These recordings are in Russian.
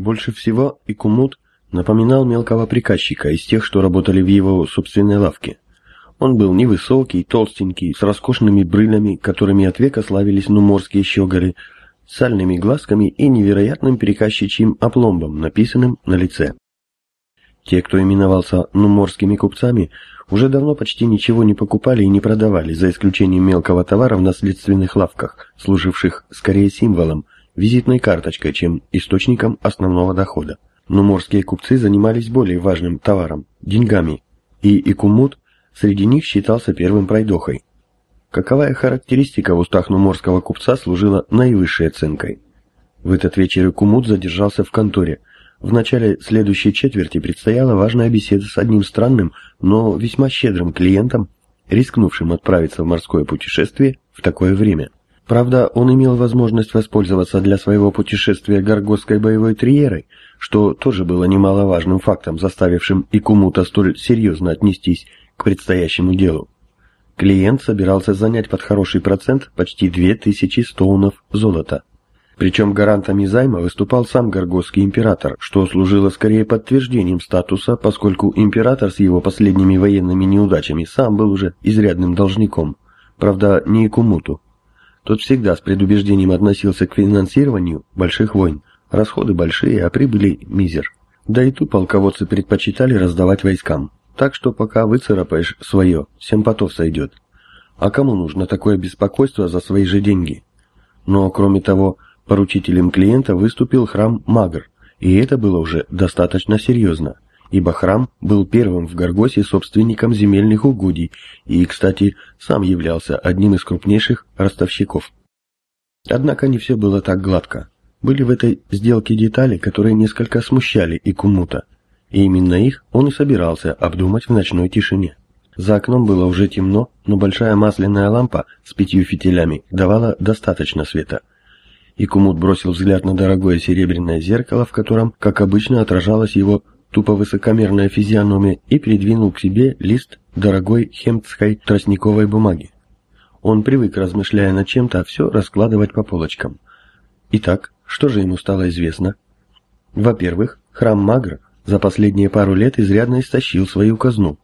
Больше всего Икумут напоминал мелкого приказчика из тех, что работали в его собственной лавке. Он был невысокий, толстенький, с роскошными брылями, которыми от века славились нуморские щеголи, сальными глазками и невероятным приказчичьим опломбом, написанным на лице. Те, кто именовался нуморскими купцами, уже давно почти ничего не покупали и не продавали, за исключением мелкого товара в наследственных лавках, служивших скорее символом, визитной карточкой, чем источником основного дохода. Нуморские купцы занимались более важным товаром – деньгами, и Икумут среди них считался первым пройдохой. Каковая характеристика в устах нуморского купца служила наивысшей оценкой? В этот вечер Икумут задержался в конторе – в начале следующей четверти предстояла важная беседа с одним странным, но весьма щедрым клиентом, рискнувшим отправиться в морское путешествие в такое время. Правда, он имел возможность воспользоваться для своего путешествия горгосской боевой триерой, что тоже было немаловажным фактом, заставившим и кому-то столь серьезно отнестись к предстоящему делу. Клиент собирался занять под хороший процент почти 2000 стоунов золота. Причем гарантами займа выступал сам Горгосский император, что служило скорее подтверждением статуса, поскольку император с его последними военными неудачами сам был уже изрядным должником. Правда, не Икумуту. Тот всегда с предубеждением относился к финансированию больших войн. Расходы большие, а прибыли мизер. Да и ту полководцы предпочитали раздавать войскам. Так что пока выцарапаешь свое, всем потов сойдет. А кому нужно такое беспокойство за свои же деньги? Но, кроме того, Поручителем клиента выступил храм Магр, и это было уже достаточно серьезно, ибо храм был первым в Гаргосе собственником земельных угодий и, кстати, сам являлся одним из крупнейших ростовщиков. Однако не все было так гладко. Были в этой сделке детали, которые несколько смущали Икумута, и именно их он и собирался обдумать в ночной тишине. За окном было уже темно, но большая масляная лампа с пятью фитилями давала достаточно света, и Кумут бросил взгляд на дорогое серебряное зеркало, в котором, как обычно, отражалась его тупо высокомерная физиономия, и придвинул к себе лист дорогой хемтской тростниковой бумаги. Он привык, размышляя над чем-то, все раскладывать по полочкам. Итак, что же ему стало известно? Во-первых, храм Магра за последние пару лет изрядно истощил свою казну.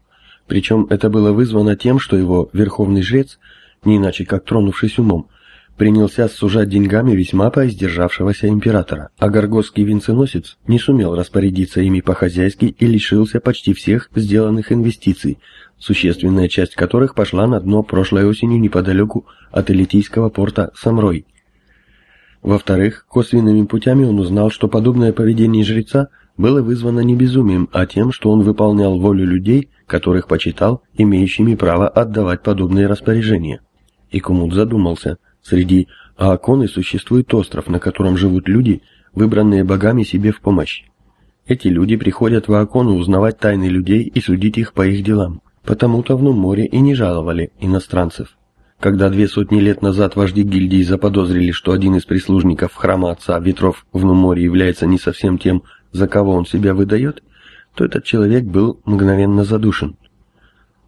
Причем это было вызвано тем, что его верховный жрец, не иначе как тронувшись умом, принялся сужать деньгами весьма поиздержавшегося императора, а горгосский венценосец не сумел распорядиться ими по-хозяйски и лишился почти всех сделанных инвестиций, существенная часть которых пошла на дно прошлой осенью неподалеку от элитийского порта Самрой. Во-вторых, косвенными путями он узнал, что подобное поведение жреца было вызвано не безумием, а тем, что он выполнял волю людей, которых почитал имеющими право отдавать подобные распоряжения. И Кумут задумался – Среди Ааконы существует остров, на котором живут люди, выбранные богами себе в помощь. Эти люди приходят в Аакону узнавать тайны людей и судить их по их делам. Потому-то в море и не жаловали иностранцев. Когда две сотни лет назад вожди гильдии заподозрили, что один из прислужников храма отца ветров в Нуморе является не совсем тем, за кого он себя выдает, то этот человек был мгновенно задушен.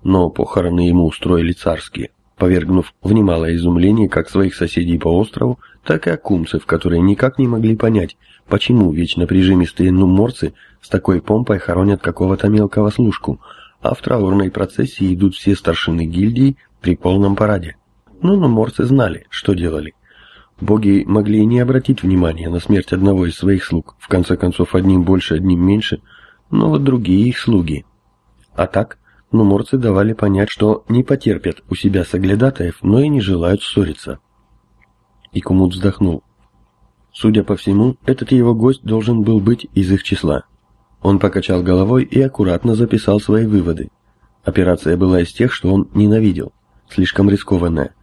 Но похороны ему устроили царские повергнув в немалое изумление как своих соседей по острову, так и акумцев, которые никак не могли понять, почему вечно прижимистые нуморцы с такой помпой хоронят какого-то мелкого служку, а в траурной процессии идут все старшины гильдии при полном параде. Но нуморцы знали, что делали. Боги могли и не обратить внимания на смерть одного из своих слуг, в конце концов одним больше, одним меньше, но вот другие их слуги. А так, но морцы давали понять, что не потерпят у себя соглядатаев, но и не желают ссориться. И вздохнул. Судя по всему, этот его гость должен был быть из их числа. Он покачал головой и аккуратно записал свои выводы. Операция была из тех, что он ненавидел, слишком рискованная.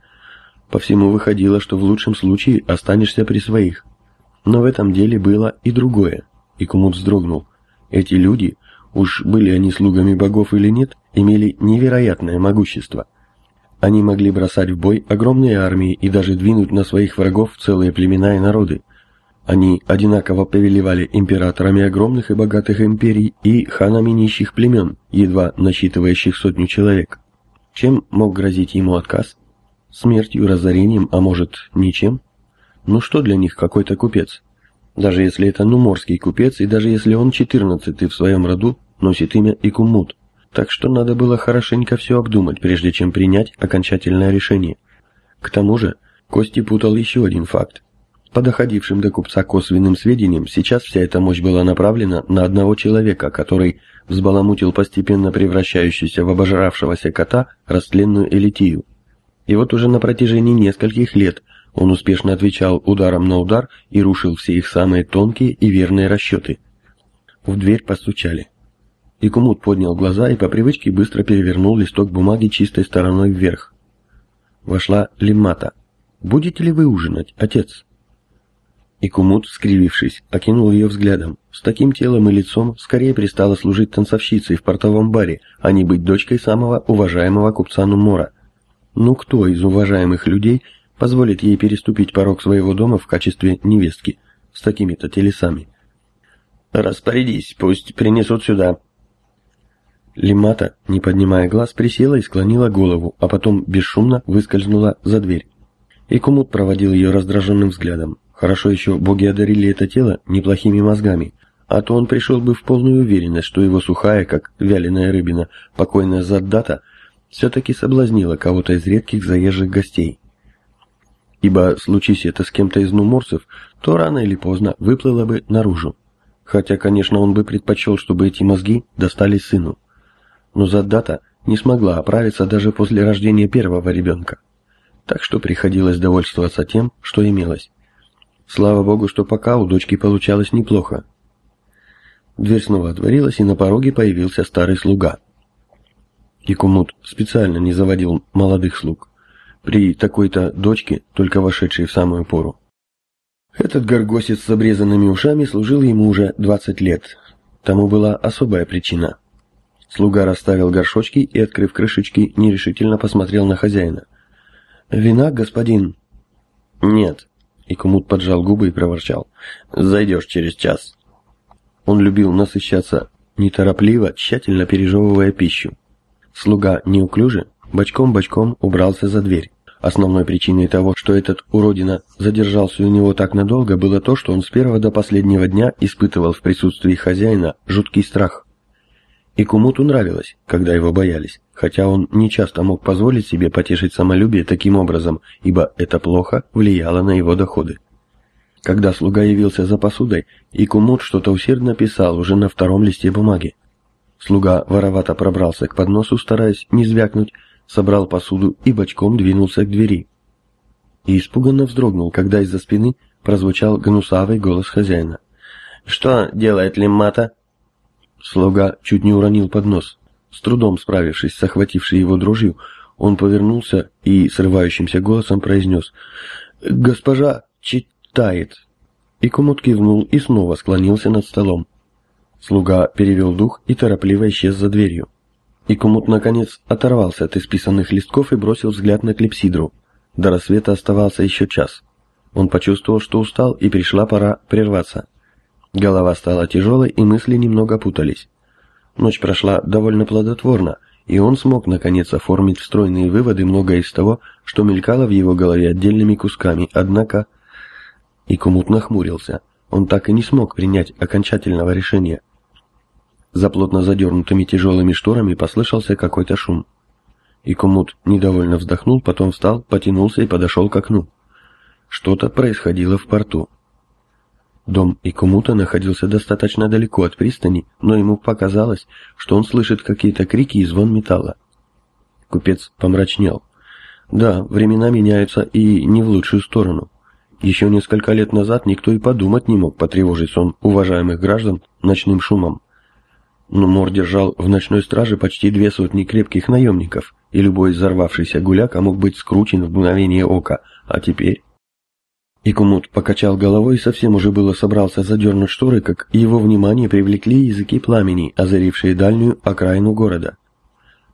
По всему выходило, что в лучшем случае останешься при своих. Но в этом деле было и другое. И вздрогнул. Эти люди уж были они слугами богов или нет, имели невероятное могущество. Они могли бросать в бой огромные армии и даже двинуть на своих врагов целые племена и народы. Они одинаково повелевали императорами огромных и богатых империй и ханами нищих племен, едва насчитывающих сотню человек. Чем мог грозить ему отказ? Смертью, разорением, а может, ничем? Ну что для них какой-то купец? Даже если это нуморский купец, и даже если он четырнадцатый в своем роду, носит имя Икумут. Так что надо было хорошенько все обдумать, прежде чем принять окончательное решение. К тому же, Кости путал еще один факт. По доходившим до купца косвенным сведениям, сейчас вся эта мощь была направлена на одного человека, который взбаламутил постепенно превращающуюся в обожравшегося кота растленную элитию. И вот уже на протяжении нескольких лет он успешно отвечал ударом на удар и рушил все их самые тонкие и верные расчеты. В дверь постучали. Икумут поднял глаза и по привычке быстро перевернул листок бумаги чистой стороной вверх. Вошла Лимата. «Будете ли вы ужинать, отец?» Икумут, скривившись, окинул ее взглядом. С таким телом и лицом скорее пристала служить танцовщицей в портовом баре, а не быть дочкой самого уважаемого купца Нумора. Ну кто из уважаемых людей позволит ей переступить порог своего дома в качестве невестки с такими-то телесами? «Распорядись, пусть принесут сюда», Лимата, не поднимая глаз, присела и склонила голову, а потом бесшумно выскользнула за дверь. И Кумут проводил ее раздраженным взглядом. Хорошо еще боги одарили это тело неплохими мозгами, а то он пришел бы в полную уверенность, что его сухая, как вяленая рыбина, покойная Заддата, все-таки соблазнила кого-то из редких заезжих гостей. Ибо, случись это с кем-то из нуморцев, то рано или поздно выплыло бы наружу. Хотя, конечно, он бы предпочел, чтобы эти мозги достались сыну но Заддата не смогла оправиться даже после рождения первого ребенка. Так что приходилось довольствоваться тем, что имелось. Слава богу, что пока у дочки получалось неплохо. Дверь снова отворилась, и на пороге появился старый слуга. Икумут специально не заводил молодых слуг. При такой-то дочке, только вошедшей в самую пору. Этот горгосец с обрезанными ушами служил ему уже 20 лет. Тому была особая причина – Слуга расставил горшочки и, открыв крышечки, нерешительно посмотрел на хозяина. «Вина, господин?» «Нет». И Кумут поджал губы и проворчал. «Зайдешь через час». Он любил насыщаться неторопливо, тщательно пережевывая пищу. Слуга неуклюже, бочком-бочком убрался за дверь. Основной причиной того, что этот уродина задержался у него так надолго, было то, что он с первого до последнего дня испытывал в присутствии хозяина жуткий страх. И Кумуту нравилось, когда его боялись, хотя он не часто мог позволить себе потешить самолюбие таким образом, ибо это плохо влияло на его доходы. Когда слуга явился за посудой, и Кумут что-то усердно писал уже на втором листе бумаги. Слуга воровато пробрался к подносу, стараясь не звякнуть, собрал посуду и бочком двинулся к двери. И испуганно вздрогнул, когда из-за спины прозвучал гнусавый голос хозяина. «Что делает Лиммата?» Слуга чуть не уронил поднос. С трудом справившись с охватившей его дрожью, он повернулся и срывающимся голосом произнес «Госпожа читает». И Кумут кивнул и снова склонился над столом. Слуга перевел дух и торопливо исчез за дверью. И Кумут, наконец, оторвался от исписанных листков и бросил взгляд на клипсидру. До рассвета оставался еще час. Он почувствовал, что устал, и пришла пора прерваться. Голова стала тяжелой, и мысли немного путались. Ночь прошла довольно плодотворно, и он смог наконец оформить встроенные выводы многое из того, что мелькало в его голове отдельными кусками, однако... И Кумут нахмурился. Он так и не смог принять окончательного решения. За плотно задернутыми тяжелыми шторами послышался какой-то шум. И Кумут недовольно вздохнул, потом встал, потянулся и подошел к окну. Что-то происходило в порту. Дом Икумута находился достаточно далеко от пристани, но ему показалось, что он слышит какие-то крики и звон металла. Купец помрачнел. Да, времена меняются и не в лучшую сторону. Еще несколько лет назад никто и подумать не мог потревожить сон уважаемых граждан ночным шумом. Но Мор держал в ночной страже почти две сотни крепких наемников, и любой взорвавшийся гуляка мог быть скручен в мгновение ока, а теперь... И Кумут покачал головой и совсем уже было собрался задернуть шторы, как его внимание привлекли языки пламени, озарившие дальнюю окраину города.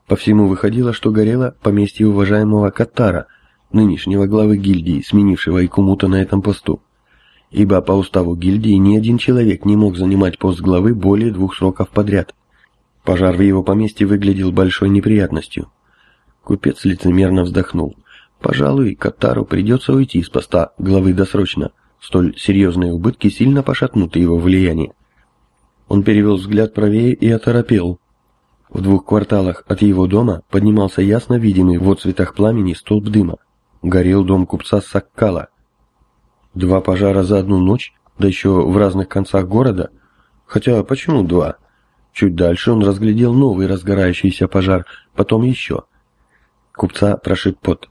По всему выходило, что горело поместье уважаемого Катара, нынешнего главы гильдии, сменившего Икумута на этом посту. Ибо по уставу гильдии ни один человек не мог занимать пост главы более двух сроков подряд. Пожар в его поместье выглядел большой неприятностью. Купец лицемерно вздохнул. Пожалуй, Катару придется уйти из поста главы досрочно. столь серьезные убытки сильно пошатнут его влияние. Он перевел взгляд правее и оторопел. В двух кварталах от его дома поднимался ясно видимый в отцветах пламени столб дыма. Горел дом купца Саккала. Два пожара за одну ночь, да еще в разных концах города. Хотя почему два? Чуть дальше он разглядел новый разгорающийся пожар, потом еще. Купца прошиб пот.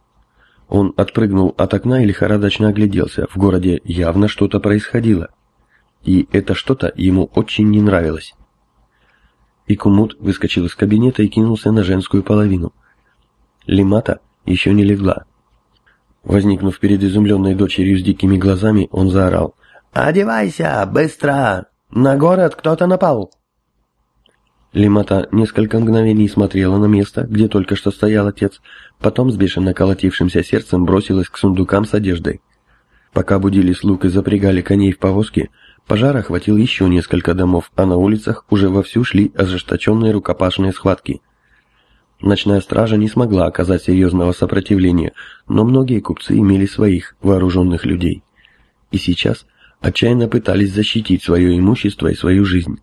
Он отпрыгнул от окна и лихорадочно огляделся. В городе явно что-то происходило. И это что-то ему очень не нравилось. И Кумут выскочил из кабинета и кинулся на женскую половину. Лимата еще не легла. Возникнув перед изумленной дочерью с дикими глазами, он заорал. «Одевайся, быстро! На город кто-то напал!» Лимата несколько мгновений смотрела на место, где только что стоял отец, потом с бешено колотившимся сердцем бросилась к сундукам с одеждой. Пока будили слуг и запрягали коней в повозки, пожар охватил еще несколько домов, а на улицах уже вовсю шли ожесточенные рукопашные схватки. Ночная стража не смогла оказать серьезного сопротивления, но многие купцы имели своих вооруженных людей. И сейчас отчаянно пытались защитить свое имущество и свою жизнь.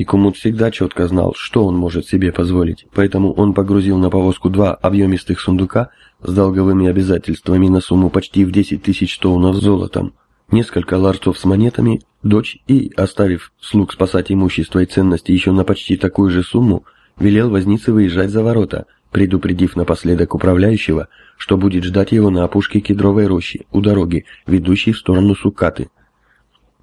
И Кумут всегда четко знал, что он может себе позволить, поэтому он погрузил на повозку два объемистых сундука с долговыми обязательствами на сумму почти в 10 тысяч тоннов золотом, несколько ларцов с монетами, дочь и, оставив слуг спасать имущество и ценности еще на почти такую же сумму, велел вознице выезжать за ворота, предупредив напоследок управляющего, что будет ждать его на опушке кедровой рощи, у дороги, ведущей в сторону Сукаты –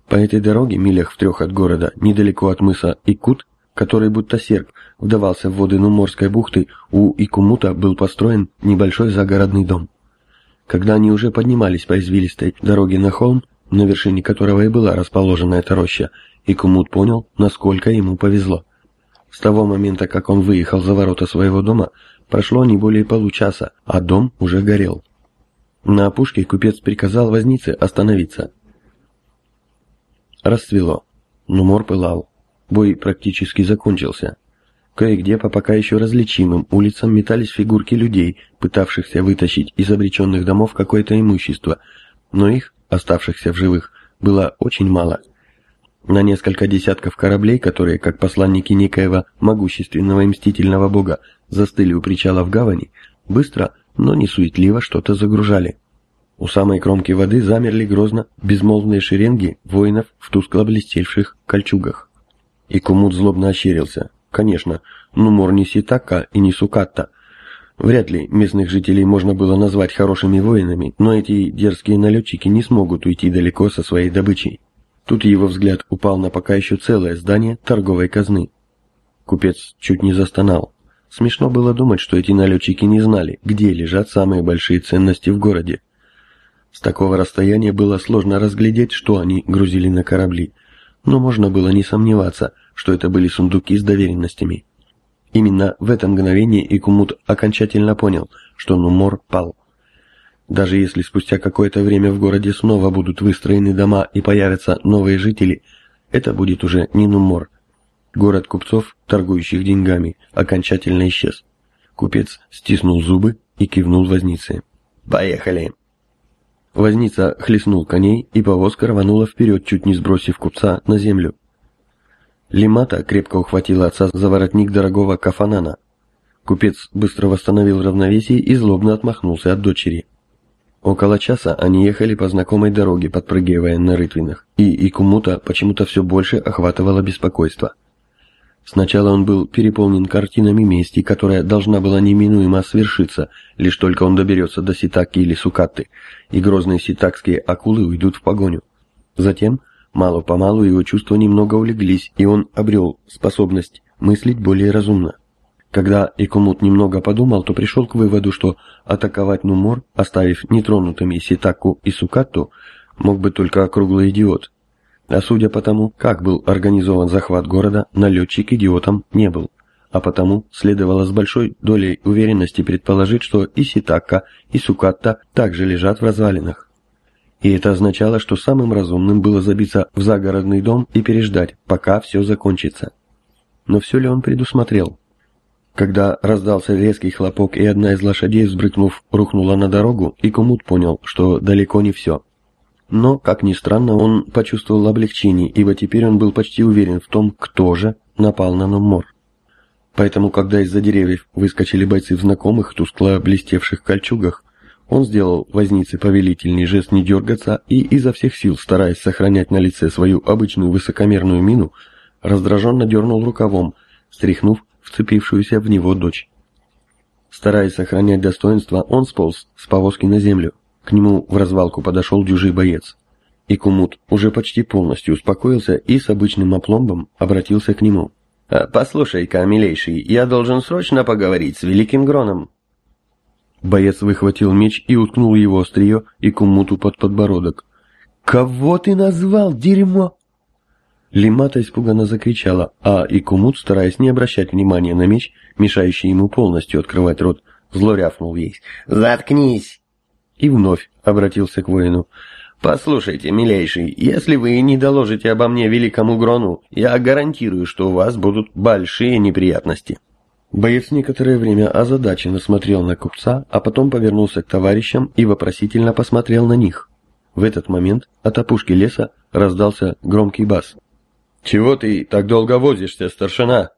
по этой дороге, милях в трех от города, недалеко от мыса Икут, который будто серп вдавался в воды Нуморской бухты, у Икумута был построен небольшой загородный дом. Когда они уже поднимались по извилистой дороге на холм, на вершине которого и была расположена эта роща, Икумут понял, насколько ему повезло. С того момента, как он выехал за ворота своего дома, прошло не более получаса, а дом уже горел. На опушке купец приказал вознице остановиться. Расцвело. но мор пылал. Бой практически закончился. Кое-где по пока еще различимым улицам метались фигурки людей, пытавшихся вытащить из обреченных домов какое-то имущество, но их, оставшихся в живых, было очень мало. На несколько десятков кораблей, которые, как посланники некоего могущественного и мстительного бога, застыли у причала в гавани, быстро, но не суетливо что-то загружали. У самой кромки воды замерли грозно безмолвные шеренги воинов в тускло блестевших кольчугах. И Кумут злобно ощерился. Конечно, Нумор не Ситака и не Сукатта. Вряд ли местных жителей можно было назвать хорошими воинами, но эти дерзкие налетчики не смогут уйти далеко со своей добычей. Тут его взгляд упал на пока еще целое здание торговой казны. Купец чуть не застонал. Смешно было думать, что эти налетчики не знали, где лежат самые большие ценности в городе. С такого расстояния было сложно разглядеть, что они грузили на корабли, но можно было не сомневаться, что это были сундуки с доверенностями. Именно в это мгновение Икумут окончательно понял, что Нумор пал. Даже если спустя какое-то время в городе снова будут выстроены дома и появятся новые жители, это будет уже не Нумор. Город купцов, торгующих деньгами, окончательно исчез. Купец стиснул зубы и кивнул вознице. «Поехали!» Возница хлестнул коней, и повозка рванула вперед, чуть не сбросив купца на землю. Лимата крепко ухватила отца за воротник дорогого кафанана. Купец быстро восстановил равновесие и злобно отмахнулся от дочери. Около часа они ехали по знакомой дороге, подпрыгивая на рытвинах, и Икумута почему-то все больше охватывало беспокойство – Сначала он был переполнен картинами мести, которая должна была неминуемо свершиться, лишь только он доберется до Ситаки или Сукатты, и грозные ситакские акулы уйдут в погоню. Затем, мало-помалу, его чувства немного улеглись, и он обрел способность мыслить более разумно. Когда Икумут немного подумал, то пришел к выводу, что атаковать Нумор, оставив нетронутыми Ситаку и Сукатту, мог бы только округлый идиот, а судя по тому, как был организован захват города, налетчик идиотом не был. А потому следовало с большой долей уверенности предположить, что и Ситакка, и Сукатта также лежат в развалинах. И это означало, что самым разумным было забиться в загородный дом и переждать, пока все закончится. Но все ли он предусмотрел? Когда раздался резкий хлопок и одна из лошадей, взбрыкнув, рухнула на дорогу, и Кумут понял, что далеко не все. Но, как ни странно, он почувствовал облегчение, ибо теперь он был почти уверен в том, кто же напал на Нуммор. Поэтому, когда из-за деревьев выскочили бойцы в знакомых, тускло блестевших кольчугах, он сделал вознице повелительный жест не дергаться и, изо всех сил, стараясь сохранять на лице свою обычную высокомерную мину, раздраженно дернул рукавом, стряхнув вцепившуюся в него дочь. Стараясь сохранять достоинство, он сполз с повозки на землю. К нему в развалку подошел дюжий боец. И Кумут уже почти полностью успокоился и с обычным опломбом обратился к нему. «А, «Послушай-ка, милейший, я должен срочно поговорить с Великим Гроном». Боец выхватил меч и уткнул его острие и Кумуту под подбородок. «Кого ты назвал, дерьмо?» Лимата испуганно закричала, а Икумут, стараясь не обращать внимания на меч, мешающий ему полностью открывать рот, зло рявкнул ей. «Заткнись!» И вновь обратился к воину. «Послушайте, милейший, если вы не доложите обо мне великому Грону, я гарантирую, что у вас будут большие неприятности». Боец некоторое время озадаченно смотрел на купца, а потом повернулся к товарищам и вопросительно посмотрел на них. В этот момент от опушки леса раздался громкий бас. «Чего ты так долго возишься, старшина?»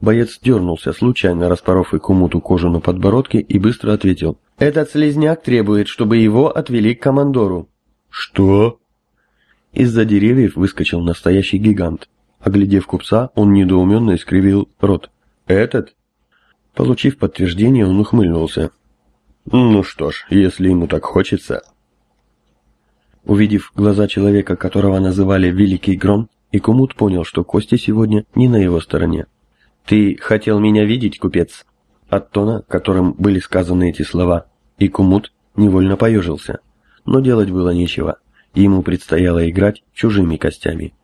Боец дернулся, случайно распоров и кумуту кожу на подбородке и быстро ответил. «Этот слезняк требует, чтобы его отвели к командору». «Что?» Из-за деревьев выскочил настоящий гигант. Оглядев купца, он недоуменно искривил рот. «Этот?» Получив подтверждение, он ухмыльнулся. «Ну что ж, если ему так хочется...» Увидев глаза человека, которого называли Великий Гром, и Кумут понял, что Костя сегодня не на его стороне. «Ты хотел меня видеть, купец?» От тона, которым были сказаны эти слова, и Кумут невольно поежился. Но делать было нечего. Ему предстояло играть чужими костями.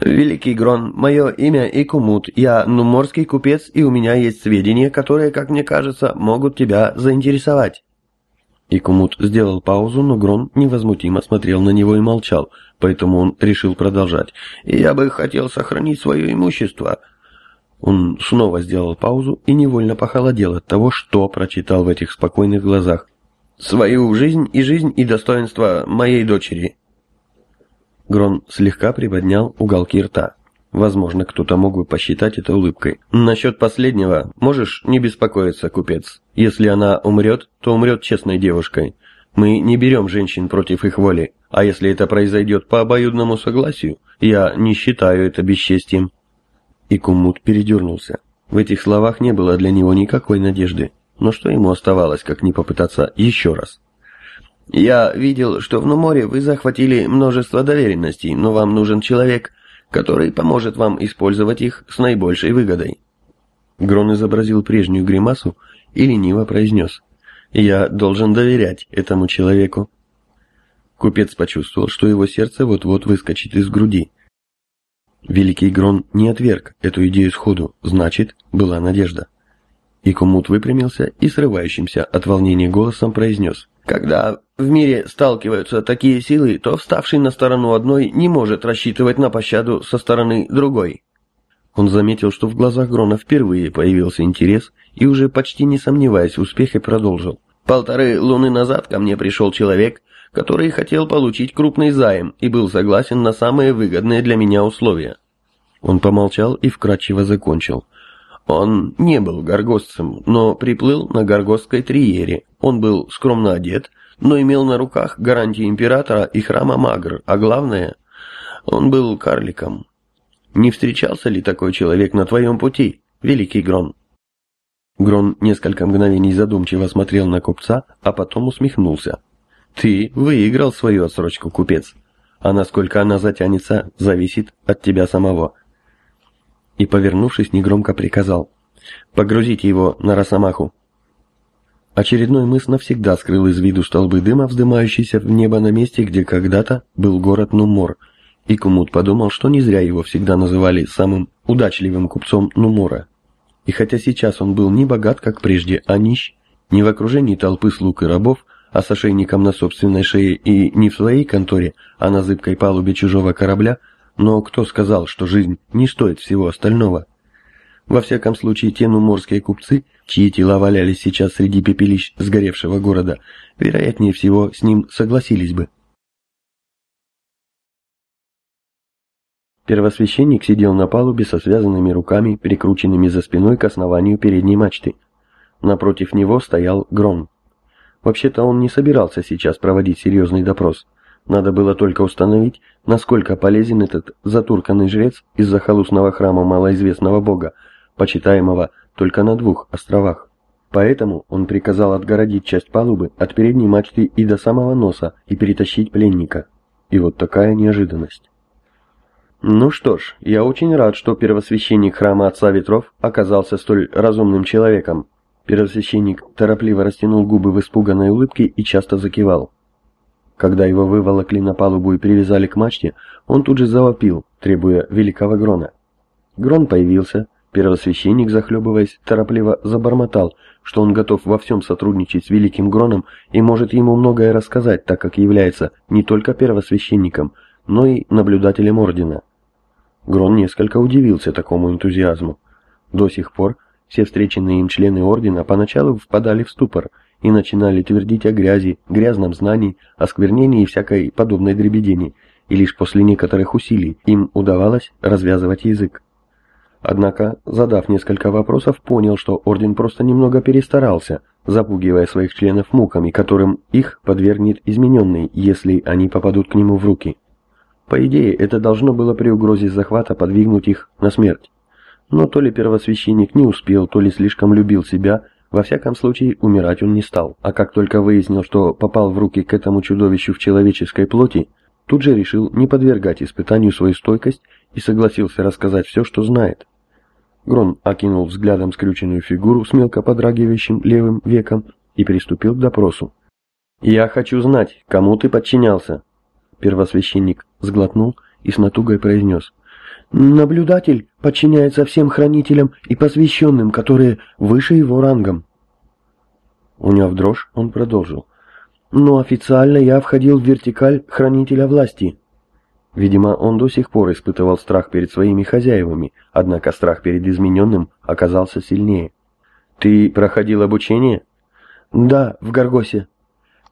«Великий Грон, мое имя Икумут, я нуморский купец, и у меня есть сведения, которые, как мне кажется, могут тебя заинтересовать». Икумут сделал паузу, но Грон невозмутимо смотрел на него и молчал, поэтому он решил продолжать. «Я бы хотел сохранить свое имущество». Он снова сделал паузу и невольно похолодел от того, что прочитал в этих спокойных глазах. «Свою жизнь и жизнь и достоинство моей дочери». Грон слегка приподнял уголки рта. Возможно, кто-то мог бы посчитать это улыбкой. Насчет последнего можешь не беспокоиться, купец. Если она умрет, то умрет честной девушкой. Мы не берем женщин против их воли, а если это произойдет по обоюдному согласию, я не считаю это бесчестием. И Кумут передернулся. В этих словах не было для него никакой надежды. Но что ему оставалось, как не попытаться еще раз? «Я видел, что в Нуморе вы захватили множество доверенностей, но вам нужен человек, который поможет вам использовать их с наибольшей выгодой. Грон изобразил прежнюю гримасу и лениво произнес. «Я должен доверять этому человеку». Купец почувствовал, что его сердце вот-вот выскочит из груди. Великий Грон не отверг эту идею сходу, значит, была надежда. И Кумут выпрямился и срывающимся от волнения голосом произнес. Когда в мире сталкиваются такие силы, то вставший на сторону одной не может рассчитывать на пощаду со стороны другой. Он заметил, что в глазах Грона впервые появился интерес и уже почти не сомневаясь в успехе продолжил. «Полторы луны назад ко мне пришел человек, который хотел получить крупный займ и был согласен на самые выгодные для меня условия». Он помолчал и вкратчиво закончил. Он не был горгостцем, но приплыл на горгостской триере. Он был скромно одет, но имел на руках гарантии императора и храма Магр, а главное, он был карликом. Не встречался ли такой человек на твоем пути, великий Грон? Грон несколько мгновений задумчиво смотрел на купца, а потом усмехнулся. Ты выиграл свою отсрочку, купец. А насколько она затянется, зависит от тебя самого и, повернувшись, негромко приказал «Погрузите его на Росомаху». Очередной мыс навсегда скрыл из виду столбы дыма, вздымающиеся в небо на месте, где когда-то был город Нумор, и Кумут подумал, что не зря его всегда называли самым удачливым купцом Нумора. И хотя сейчас он был не богат, как прежде, а нищ, не в окружении толпы слуг и рабов, а с ошейником на собственной шее и не в своей конторе, а на зыбкой палубе чужого корабля, но кто сказал, что жизнь не стоит всего остального? Во всяком случае, те нуморские купцы, чьи тела валялись сейчас среди пепелищ сгоревшего города, вероятнее всего с ним согласились бы. Первосвященник сидел на палубе со связанными руками, перекрученными за спиной к основанию передней мачты. Напротив него стоял Гром. Вообще-то он не собирался сейчас проводить серьезный допрос. Надо было только установить, насколько полезен этот затурканный жрец из захолустного храма малоизвестного бога, почитаемого только на двух островах. Поэтому он приказал отгородить часть палубы от передней мачты и до самого носа и перетащить пленника. И вот такая неожиданность. Ну что ж, я очень рад, что первосвященник храма Отца Ветров оказался столь разумным человеком. Первосвященник торопливо растянул губы в испуганной улыбке и часто закивал. Когда его выволокли на палубу и привязали к мачте, он тут же завопил, требуя великого Грона. Грон появился, первосвященник, захлебываясь, торопливо забормотал, что он готов во всем сотрудничать с великим Гроном и может ему многое рассказать, так как является не только первосвященником, но и наблюдателем Ордена. Грон несколько удивился такому энтузиазму. До сих пор все встреченные им члены Ордена поначалу впадали в ступор и начинали твердить о грязи, грязном знании, осквернении и всякой подобной дребедени, и лишь после некоторых усилий им удавалось развязывать язык. Однако, задав несколько вопросов, понял, что Орден просто немного перестарался, запугивая своих членов муками, которым их подвергнет измененный, если они попадут к нему в руки. По идее, это должно было при угрозе захвата подвигнуть их на смерть. Но то ли первосвященник не успел, то ли слишком любил себя, во всяком случае умирать он не стал. А как только выяснил, что попал в руки к этому чудовищу в человеческой плоти, тут же решил не подвергать испытанию свою стойкость и согласился рассказать все, что знает. Грон окинул взглядом скрюченную фигуру с мелко подрагивающим левым веком и приступил к допросу. «Я хочу знать, кому ты подчинялся?» Первосвященник сглотнул и с натугой произнес. «Наблюдатель подчиняется всем хранителям и посвященным, которые выше его рангом». Уняв дрожь, он продолжил. «Но официально я входил в вертикаль хранителя власти». Видимо, он до сих пор испытывал страх перед своими хозяевами, однако страх перед измененным оказался сильнее. «Ты проходил обучение?» «Да, в Гаргосе.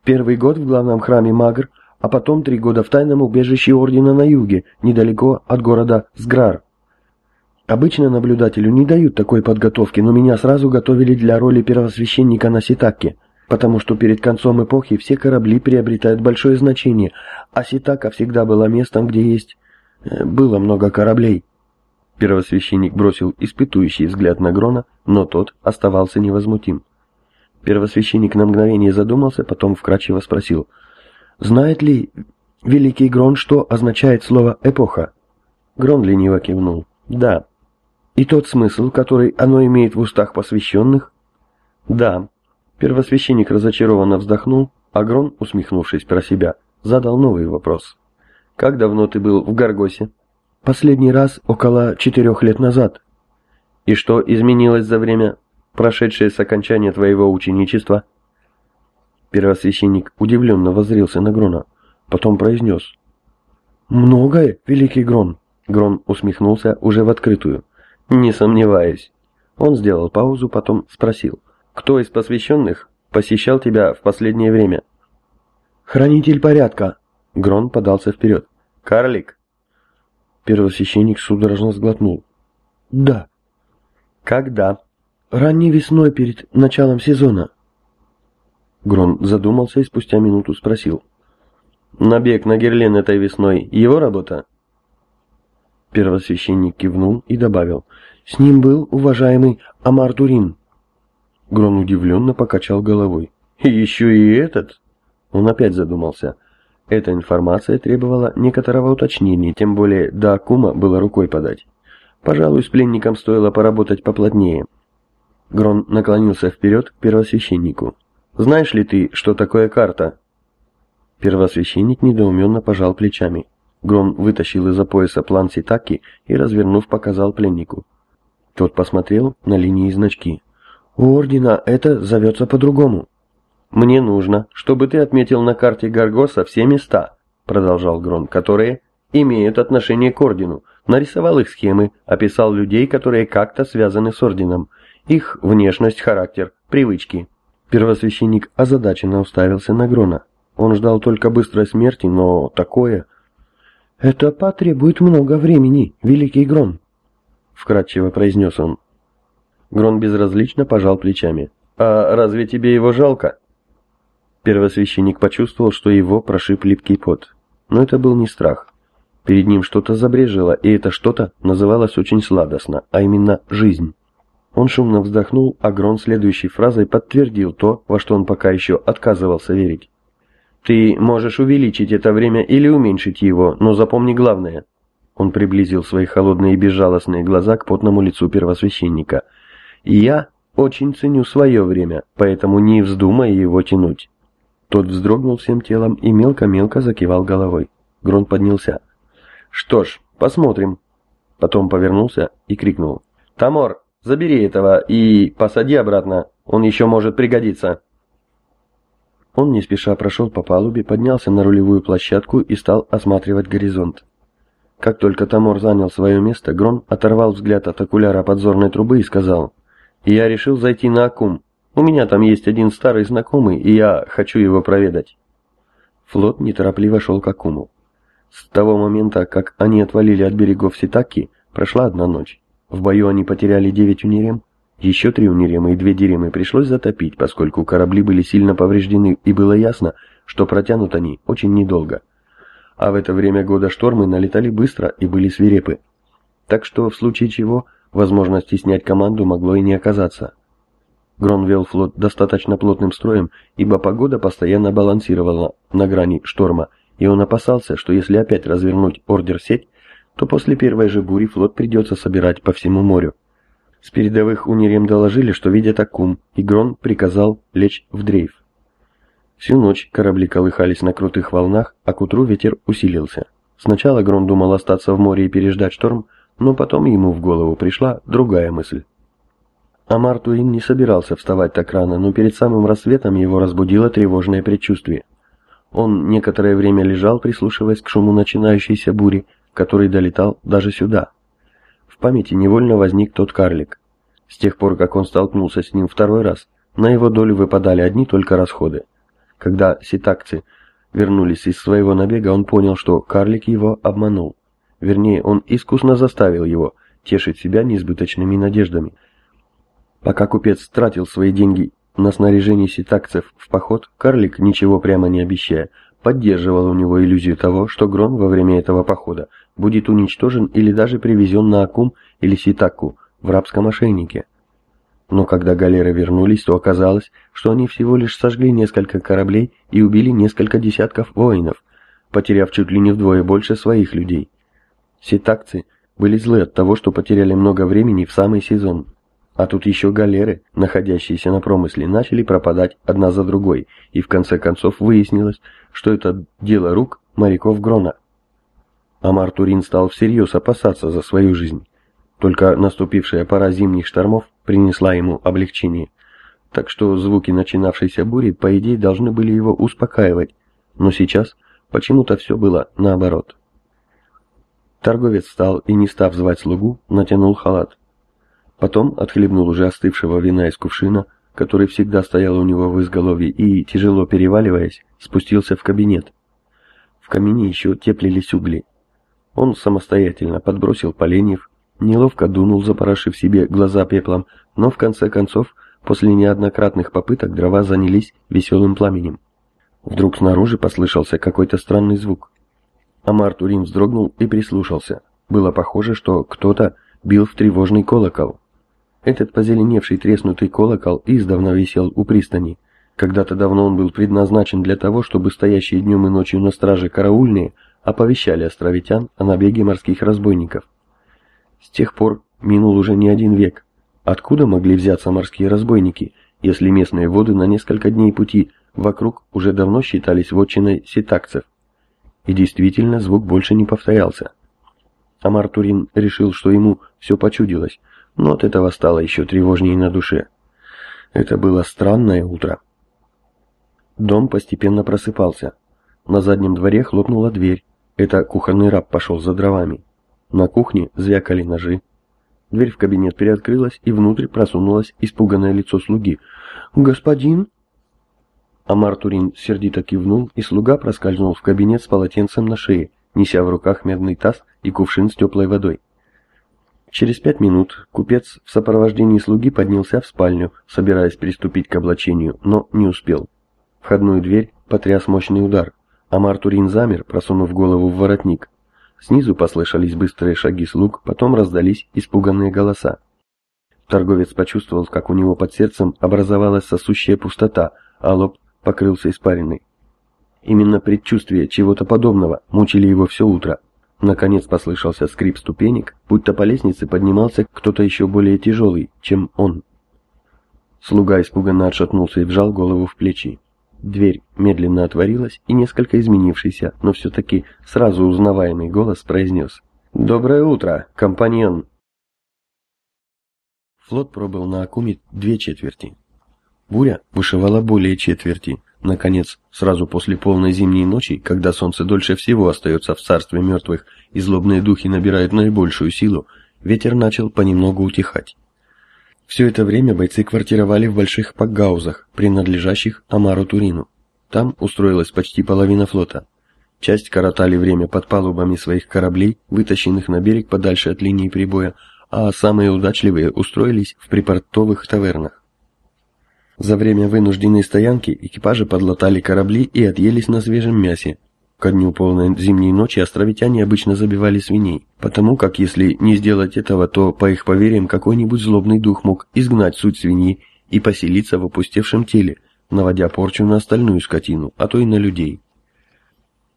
Первый год в главном храме Магр – а потом три года в тайном убежище Ордена на юге, недалеко от города Сграр. Обычно наблюдателю не дают такой подготовки, но меня сразу готовили для роли первосвященника на Ситаке, потому что перед концом эпохи все корабли приобретают большое значение, а Ситака всегда была местом, где есть... Э, было много кораблей. Первосвященник бросил испытующий взгляд на Грона, но тот оставался невозмутим. Первосвященник на мгновение задумался, потом вкратчиво спросил — Знает ли великий Грон, что означает слово «эпоха»?» Грон лениво кивнул. «Да». «И тот смысл, который оно имеет в устах посвященных?» «Да». Первосвященник разочарованно вздохнул, а Грон, усмехнувшись про себя, задал новый вопрос. «Как давно ты был в Гаргосе?» «Последний раз около четырех лет назад». «И что изменилось за время, прошедшее с окончания твоего ученичества?» Первосвященник удивленно воззрился на Грона, потом произнес. «Многое, великий Грон!» Грон усмехнулся уже в открытую. «Не сомневаюсь». Он сделал паузу, потом спросил. «Кто из посвященных посещал тебя в последнее время?» «Хранитель порядка!» Грон подался вперед. «Карлик?» Первосвященник судорожно сглотнул. «Да». «Когда?» «Ранней весной перед началом сезона». Грон задумался и спустя минуту спросил. «Набег на Герлен этой весной – его работа?» Первосвященник кивнул и добавил. «С ним был уважаемый Амар Турин». Грон удивленно покачал головой. «Еще и этот?» Он опять задумался. Эта информация требовала некоторого уточнения, тем более до Акума было рукой подать. Пожалуй, с пленником стоило поработать поплотнее. Грон наклонился вперед к первосвященнику. Знаешь ли ты, что такое карта?» Первосвященник недоуменно пожал плечами. Гром вытащил из-за пояса план Ситаки и, развернув, показал пленнику. Тот посмотрел на линии и значки. «У Ордена это зовется по-другому». «Мне нужно, чтобы ты отметил на карте Гаргоса все места», продолжал Грон, которые имеют отношение к Ордену, нарисовал их схемы, описал людей, которые как-то связаны с Орденом, их внешность, характер, привычки. Первосвященник озадаченно уставился на Грона. Он ждал только быстрой смерти, но такое... «Это потребует много времени, великий Грон», — вкратчиво произнес он. Грон безразлично пожал плечами. «А разве тебе его жалко?» Первосвященник почувствовал, что его прошиб липкий пот. Но это был не страх. Перед ним что-то забрежило, и это что-то называлось очень сладостно, а именно «жизнь». Он шумно вздохнул, а Грон следующей фразой подтвердил то, во что он пока еще отказывался верить. «Ты можешь увеличить это время или уменьшить его, но запомни главное». Он приблизил свои холодные и безжалостные глаза к потному лицу первосвященника. «Я очень ценю свое время, поэтому не вздумай его тянуть». Тот вздрогнул всем телом и мелко-мелко закивал головой. Грон поднялся. «Что ж, посмотрим». Потом повернулся и крикнул. «Тамор, Забери этого и посади обратно, он еще может пригодиться». Он не спеша прошел по палубе, поднялся на рулевую площадку и стал осматривать горизонт. Как только Тамор занял свое место, Грон оторвал взгляд от окуляра подзорной трубы и сказал, «Я решил зайти на Акум. У меня там есть один старый знакомый, и я хочу его проведать». Флот неторопливо шел к Акуму. С того момента, как они отвалили от берегов Ситаки, прошла одна ночь. В бою они потеряли 9 унирем, еще три унирема и две диремы пришлось затопить, поскольку корабли были сильно повреждены и было ясно, что протянут они очень недолго. А в это время года штормы налетали быстро и были свирепы. Так что в случае чего возможности снять команду могло и не оказаться. Грон вел флот достаточно плотным строем, ибо погода постоянно балансировала на грани шторма, и он опасался, что если опять развернуть ордер-сеть, то после первой же бури флот придется собирать по всему морю. С передовых унирем доложили, что видят Акум, и Грон приказал лечь в дрейф. Всю ночь корабли колыхались на крутых волнах, а к утру ветер усилился. Сначала Грон думал остаться в море и переждать шторм, но потом ему в голову пришла другая мысль. Амар Турин не собирался вставать так рано, но перед самым рассветом его разбудило тревожное предчувствие. Он некоторое время лежал, прислушиваясь к шуму начинающейся бури, который долетал даже сюда. В памяти невольно возник тот карлик. С тех пор, как он столкнулся с ним второй раз, на его долю выпадали одни только расходы. Когда ситакцы вернулись из своего набега, он понял, что карлик его обманул. Вернее, он искусно заставил его тешить себя неизбыточными надеждами. Пока купец тратил свои деньги на снаряжение ситакцев в поход, карлик, ничего прямо не обещая, поддерживал у него иллюзию того, что Грон во время этого похода будет уничтожен или даже привезен на Акум или Ситаку в рабском ошейнике. Но когда галеры вернулись, то оказалось, что они всего лишь сожгли несколько кораблей и убили несколько десятков воинов, потеряв чуть ли не вдвое больше своих людей. Ситакцы были злы от того, что потеряли много времени в самый сезон. А тут еще галеры, находящиеся на промысле, начали пропадать одна за другой, и в конце концов выяснилось, что это дело рук моряков Грона. Амар Турин стал всерьез опасаться за свою жизнь. Только наступившая пора зимних штормов принесла ему облегчение. Так что звуки начинавшейся бури, по идее, должны были его успокаивать. Но сейчас почему-то все было наоборот. Торговец встал и, не став звать слугу, натянул халат. Потом отхлебнул уже остывшего вина из кувшина, который всегда стоял у него в изголовье, и, тяжело переваливаясь, спустился в кабинет. В камине еще теплились угли. Он самостоятельно подбросил поленьев, неловко дунул, запорошив себе глаза пеплом, но в конце концов, после неоднократных попыток, дрова занялись веселым пламенем. Вдруг снаружи послышался какой-то странный звук. Амар Турин вздрогнул и прислушался. Было похоже, что кто-то бил в тревожный колокол. Этот позеленевший треснутый колокол издавна висел у пристани. Когда-то давно он был предназначен для того, чтобы стоящие днем и ночью на страже караульные оповещали островитян о набеге морских разбойников. С тех пор минул уже не один век. Откуда могли взяться морские разбойники, если местные воды на несколько дней пути вокруг уже давно считались вотчиной ситакцев? И действительно, звук больше не повторялся. Амар Турин решил, что ему все почудилось, но от этого стало еще тревожнее на душе. Это было странное утро. Дом постепенно просыпался. На заднем дворе хлопнула дверь. Это кухонный раб пошел за дровами. На кухне звякали ножи. Дверь в кабинет приоткрылась, и внутрь просунулось испуганное лицо слуги. «Господин?» Амар Турин сердито кивнул, и слуга проскользнул в кабинет с полотенцем на шее, неся в руках медный таз и кувшин с теплой водой. Через пять минут купец в сопровождении слуги поднялся в спальню, собираясь приступить к облачению, но не успел. Входную дверь потряс мощный удар, а Мартурин замер, просунув голову в воротник. Снизу послышались быстрые шаги слуг, потом раздались испуганные голоса. Торговец почувствовал, как у него под сердцем образовалась сосущая пустота, а лоб покрылся испариной. Именно предчувствие чего-то подобного мучили его все утро. Наконец послышался скрип ступенек, будто по лестнице поднимался кто-то еще более тяжелый, чем он. Слуга испуганно отшатнулся и вжал голову в плечи. Дверь медленно отворилась, и несколько изменившийся, но все-таки сразу узнаваемый голос произнес «Доброе утро, компаньон!» Флот пробыл на Акуме две четверти. Буря вышивала более четверти, Наконец, сразу после полной зимней ночи, когда солнце дольше всего остается в царстве мертвых и злобные духи набирают наибольшую силу, ветер начал понемногу утихать. Все это время бойцы квартировали в больших пакгаузах, принадлежащих Амару Турину. Там устроилась почти половина флота. Часть коротали время под палубами своих кораблей, вытащенных на берег подальше от линии прибоя, а самые удачливые устроились в припортовых тавернах. За время вынужденной стоянки экипажи подлатали корабли и отъелись на свежем мясе. Ко дню полной зимней ночи островитяне обычно забивали свиней, потому как если не сделать этого, то, по их поверьям, какой-нибудь злобный дух мог изгнать суть свиньи и поселиться в опустевшем теле, наводя порчу на остальную скотину, а то и на людей.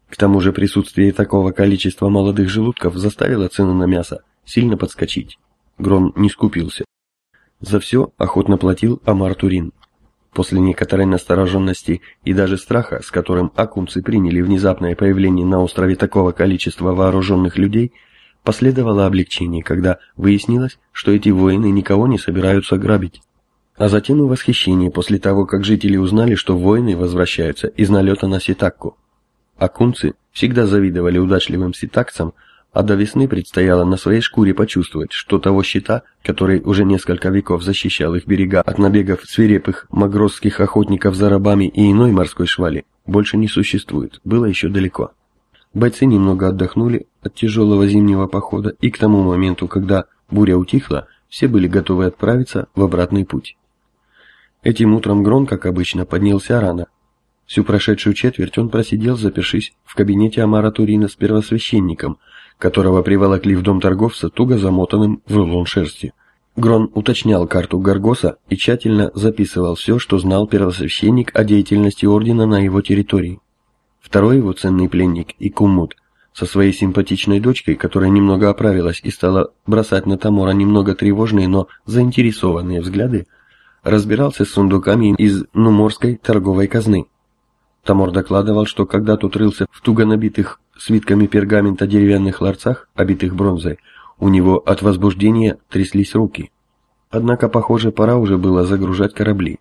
К тому же присутствие такого количества молодых желудков заставило цену на мясо сильно подскочить. Грон не скупился. За все охотно платил Амар Турин. После некоторой настороженности и даже страха, с которым акунцы приняли внезапное появление на острове такого количества вооруженных людей, последовало облегчение, когда выяснилось, что эти воины никого не собираются грабить. А затем и восхищение после того, как жители узнали, что воины возвращаются из налета на Ситакку. Акунцы всегда завидовали удачливым ситакцам, а до весны предстояло на своей шкуре почувствовать, что того щита, который уже несколько веков защищал их берега от набегов свирепых магросских охотников за рабами и иной морской швали, больше не существует, было еще далеко. Бойцы немного отдохнули от тяжелого зимнего похода, и к тому моменту, когда буря утихла, все были готовы отправиться в обратный путь. Этим утром Грон, как обычно, поднялся рано. Всю прошедшую четверть он просидел, запершись в кабинете Амара Турина с первосвященником – которого приволокли в дом торговца туго замотанным в рулон шерсти. Грон уточнял карту Гаргоса и тщательно записывал все, что знал первосвященник о деятельности ордена на его территории. Второй его ценный пленник, Икумут, со своей симпатичной дочкой, которая немного оправилась и стала бросать на Тамора немного тревожные, но заинтересованные взгляды, разбирался с сундуками из нуморской торговой казны. Тамор докладывал, что когда тот рылся в туго набитых свитками пергамента деревянных ларцах, обитых бронзой, у него от возбуждения тряслись руки. Однако, похоже, пора уже было загружать корабли.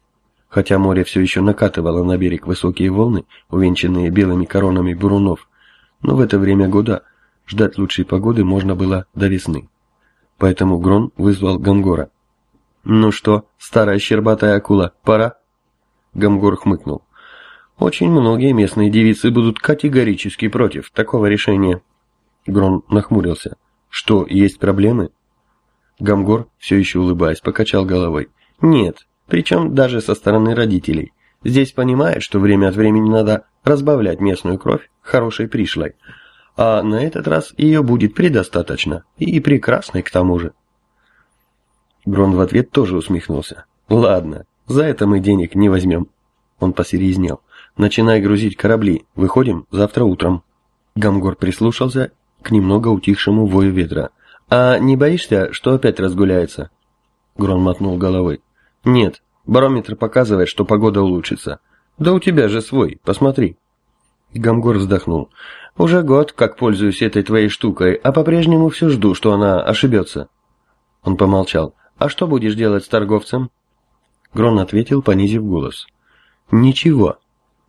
Хотя море все еще накатывало на берег высокие волны, увенчанные белыми коронами бурунов, но в это время года ждать лучшей погоды можно было до весны. Поэтому Грон вызвал Гамгора. «Ну что, старая щербатая акула, пора?» Гамгор хмыкнул. Очень многие местные девицы будут категорически против такого решения. Грон нахмурился. Что, есть проблемы? Гамгор, все еще улыбаясь, покачал головой. Нет, причем даже со стороны родителей. Здесь понимают, что время от времени надо разбавлять местную кровь хорошей пришлой. А на этот раз ее будет предостаточно. И прекрасной к тому же. Грон в ответ тоже усмехнулся. Ладно, за это мы денег не возьмем. Он посерьезнел. Начинай грузить корабли. Выходим завтра утром. Гамгор прислушался к немного утихшему вою ветра. А не боишься, что опять разгуляется? Грон мотнул головой. Нет, барометр показывает, что погода улучшится. Да у тебя же свой, посмотри. Гамгор вздохнул. Уже год, как пользуюсь этой твоей штукой, а по-прежнему все жду, что она ошибется. Он помолчал. А что будешь делать с торговцем? Грон ответил, понизив голос. Ничего.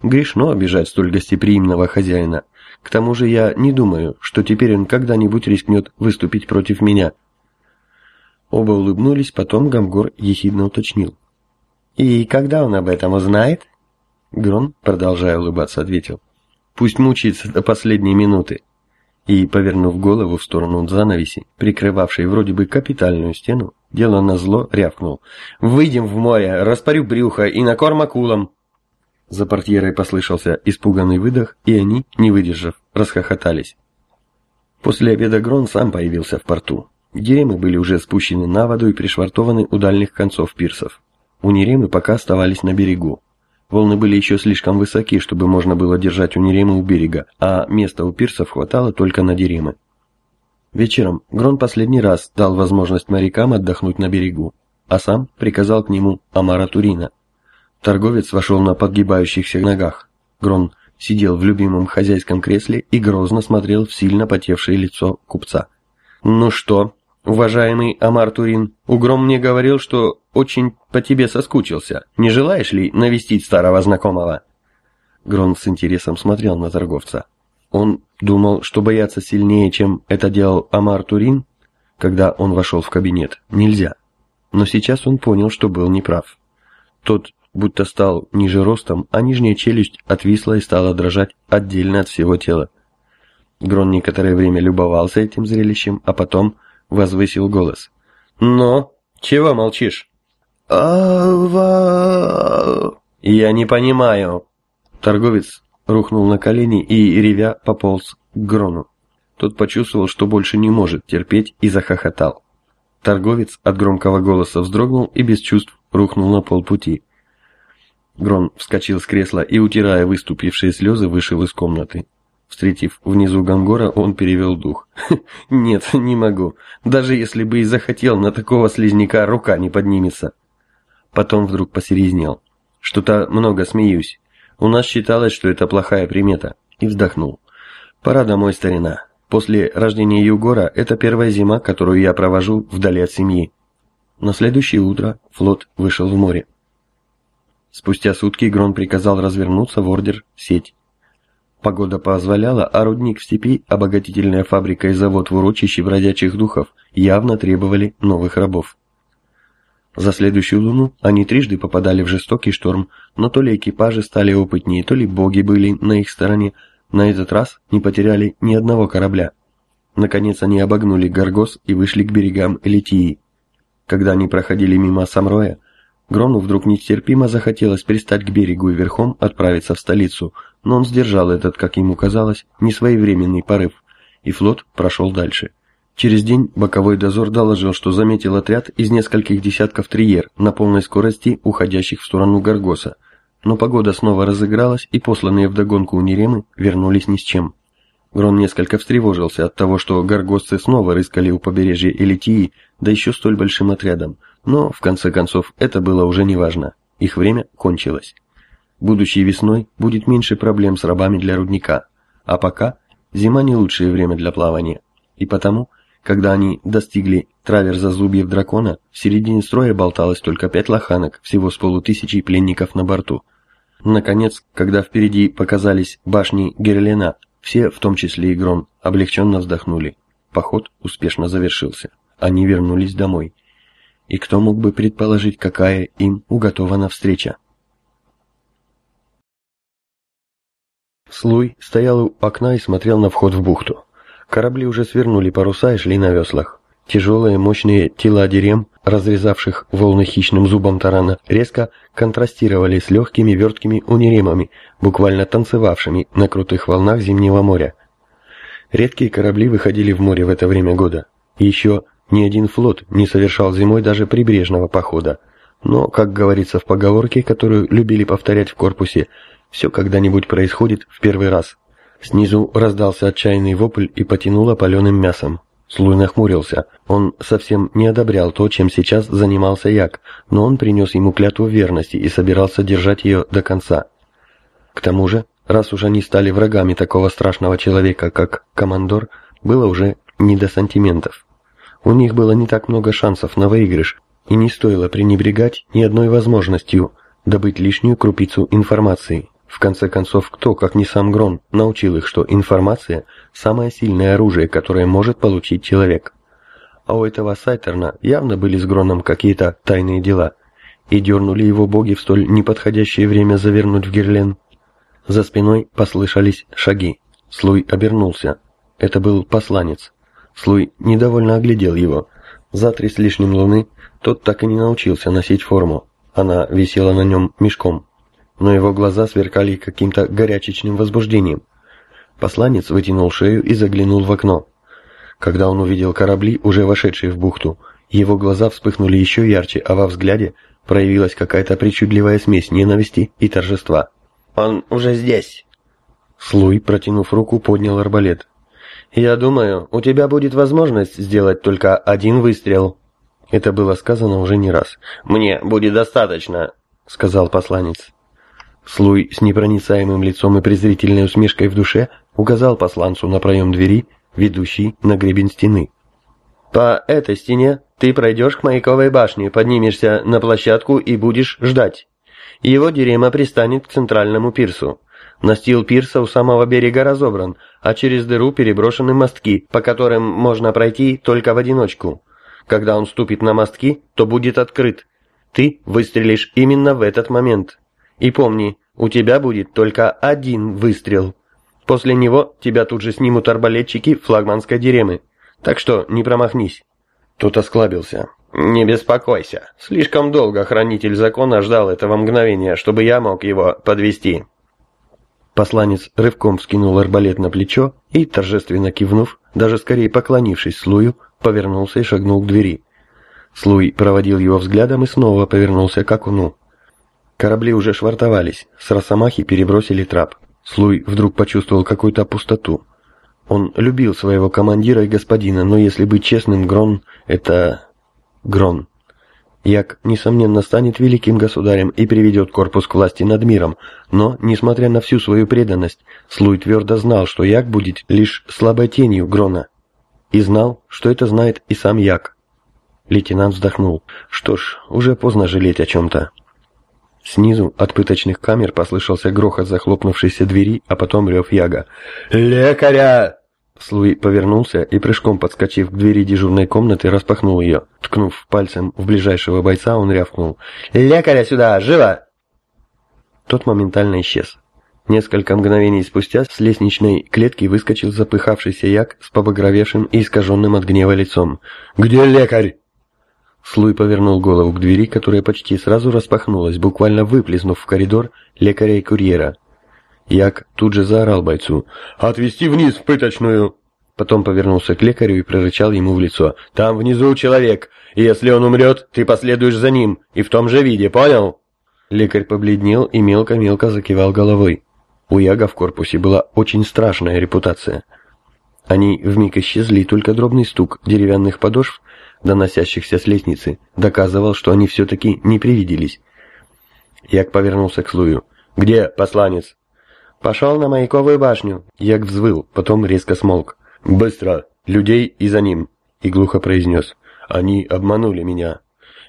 Грешно обижать столь гостеприимного хозяина. К тому же я не думаю, что теперь он когда-нибудь рискнет выступить против меня. Оба улыбнулись, потом Гамгор ехидно уточнил. «И когда он об этом узнает?» Грон, продолжая улыбаться, ответил. «Пусть мучается до последней минуты. и, повернув голову в сторону занавеси, прикрывавшей вроде бы капитальную стену, дело на зло рявкнул. «Выйдем в море, распорю брюхо и накорм акулам!» За портьерой послышался испуганный выдох, и они, не выдержав, расхохотались. После обеда Грон сам появился в порту. Деремы были уже спущены на воду и пришвартованы у дальних концов пирсов. Униремы пока оставались на берегу. Волны были еще слишком высоки, чтобы можно было держать униремы у берега, а места у пирсов хватало только на деремы. Вечером Грон последний раз дал возможность морякам отдохнуть на берегу, а сам приказал к нему Амара Турина. Торговец вошел на подгибающихся ногах. Грон сидел в любимом хозяйском кресле и грозно смотрел в сильно потевшее лицо купца. «Ну что, уважаемый Амар Турин, Угром мне говорил, что очень по тебе соскучился. Не желаешь ли навестить старого знакомого?» Грон с интересом смотрел на торговца. Он думал, что бояться сильнее, чем это делал Амар Турин, когда он вошел в кабинет, нельзя. Но сейчас он понял, что был неправ. Тот будто стал ниже ростом, а нижняя челюсть отвисла и стала дрожать отдельно от всего тела. Грон некоторое время любовался этим зрелищем, а потом возвысил голос. «Но, чего молчишь?» «Ава...» «Я не понимаю». Торговец рухнул на колени и, ревя, пополз к Грону. Тот почувствовал, что больше не может терпеть, и захохотал. Торговец от громкого голоса вздрогнул и без чувств рухнул на полпути. Грон вскочил с кресла и, утирая выступившие слезы, вышел из комнаты. Встретив внизу Гангора, он перевел дух. «Нет, не могу. Даже если бы и захотел, на такого слизняка рука не поднимется». Потом вдруг посерезнел. «Что-то много смеюсь. У нас считалось, что это плохая примета». И вздохнул. «Пора домой, старина. После рождения Югора это первая зима, которую я провожу вдали от семьи». На следующее утро флот вышел в море. Спустя сутки Грон приказал развернуться в ордер сеть. Погода позволяла, а рудник в степи, обогатительная фабрика и завод в урочище бродячих духов явно требовали новых рабов. За следующую луну они трижды попадали в жестокий шторм, но то ли экипажи стали опытнее, то ли боги были на их стороне, на этот раз не потеряли ни одного корабля. Наконец они обогнули Гаргос и вышли к берегам Элитии. Когда они проходили мимо Самроя, Грону вдруг нестерпимо захотелось пристать к берегу и верхом отправиться в столицу, но он сдержал этот, как ему казалось, несвоевременный порыв, и флот прошел дальше. Через день боковой дозор доложил, что заметил отряд из нескольких десятков триер на полной скорости, уходящих в сторону Гаргоса, но погода снова разыгралась, и посланные вдогонку униремы вернулись ни с чем. Грон несколько встревожился от того, что горгосцы снова рыскали у побережья Элитии, да еще столь большим отрядом, но, в конце концов, это было уже неважно. Их время кончилось. Будущей весной будет меньше проблем с рабами для рудника, а пока зима не лучшее время для плавания. И потому, когда они достигли траверза зубьев дракона, в середине строя болталось только пять лоханок, всего с полутысячей пленников на борту. Наконец, когда впереди показались башни Герлена, все, в том числе и Грон, облегченно вздохнули. Поход успешно завершился. Они вернулись домой и кто мог бы предположить, какая им уготована встреча. Слуй стоял у окна и смотрел на вход в бухту. Корабли уже свернули паруса и шли на веслах. Тяжелые мощные тела дерем, разрезавших волны хищным зубом тарана, резко контрастировали с легкими верткими униремами, буквально танцевавшими на крутых волнах зимнего моря. Редкие корабли выходили в море в это время года. Еще ни один флот не совершал зимой даже прибрежного похода. Но, как говорится в поговорке, которую любили повторять в корпусе, все когда-нибудь происходит в первый раз. Снизу раздался отчаянный вопль и потянуло паленым мясом. Слуй нахмурился. Он совсем не одобрял то, чем сейчас занимался Як, но он принес ему клятву верности и собирался держать ее до конца. К тому же, раз уж они стали врагами такого страшного человека, как командор, было уже не до сантиментов. У них было не так много шансов на выигрыш, и не стоило пренебрегать ни одной возможностью добыть лишнюю крупицу информации. В конце концов, кто, как не сам Грон, научил их, что информация – самое сильное оружие, которое может получить человек. А у этого Сайтерна явно были с Гроном какие-то тайные дела, и дернули его боги в столь неподходящее время завернуть в Герлен. За спиной послышались шаги. Слуй обернулся. Это был посланец. Слуй недовольно оглядел его. За три с лишним луны тот так и не научился носить форму. Она висела на нем мешком. Но его глаза сверкали каким-то горячечным возбуждением. Посланец вытянул шею и заглянул в окно. Когда он увидел корабли, уже вошедшие в бухту, его глаза вспыхнули еще ярче, а во взгляде проявилась какая-то причудливая смесь ненависти и торжества. «Он уже здесь!» Слуй, протянув руку, поднял арбалет. «Я думаю, у тебя будет возможность сделать только один выстрел». Это было сказано уже не раз. «Мне будет достаточно», — сказал посланец. Слуй с непроницаемым лицом и презрительной усмешкой в душе указал посланцу на проем двери, ведущий на гребень стены. «По этой стене ты пройдешь к маяковой башне, поднимешься на площадку и будешь ждать. Его дерема пристанет к центральному пирсу. Настил пирса у самого берега разобран, а через дыру переброшены мостки, по которым можно пройти только в одиночку. Когда он ступит на мостки, то будет открыт. Ты выстрелишь именно в этот момент. И помни, у тебя будет только один выстрел. После него тебя тут же снимут арбалетчики флагманской диремы. Так что не промахнись. Тот осклабился. «Не беспокойся. Слишком долго хранитель закона ждал этого мгновения, чтобы я мог его подвести. Посланец рывком вскинул арбалет на плечо и, торжественно кивнув, даже скорее поклонившись Слую, повернулся и шагнул к двери. Слуй проводил его взглядом и снова повернулся к окну. Корабли уже швартовались, с росомахи перебросили трап. Слуй вдруг почувствовал какую-то пустоту. Он любил своего командира и господина, но если быть честным, Грон — это... Грон. Як, несомненно, станет великим государем и приведет корпус к власти над миром, но, несмотря на всю свою преданность, Слуй твердо знал, что Як будет лишь слабой тенью Грона. И знал, что это знает и сам Як. Лейтенант вздохнул. Что ж, уже поздно жалеть о чем-то. Снизу от пыточных камер послышался грохот захлопнувшейся двери, а потом рев Яга. «Лекаря!» Слуи повернулся и, прыжком подскочив к двери дежурной комнаты, распахнул ее. Ткнув пальцем в ближайшего бойца, он рявкнул. «Лекаря сюда! Живо!» Тот моментально исчез. Несколько мгновений спустя с лестничной клетки выскочил запыхавшийся як с побагровевшим и искаженным от гнева лицом. «Где лекарь?» Слуй повернул голову к двери, которая почти сразу распахнулась, буквально выплеснув в коридор лекаря и курьера. Як тут же заорал бойцу «Отвести вниз в пыточную!» Потом повернулся к лекарю и прорычал ему в лицо «Там внизу человек, и если он умрет, ты последуешь за ним, и в том же виде, понял?» Лекарь побледнел и мелко-мелко закивал головой. У Яга в корпусе была очень страшная репутация. Они вмиг исчезли, только дробный стук деревянных подошв доносящихся с лестницы, доказывал, что они все-таки не привиделись. Як повернулся к Слую. «Где посланец?» «Пошел на Маяковую башню». Як взвыл, потом резко смолк. «Быстро! Людей и за ним!» И глухо произнес. «Они обманули меня.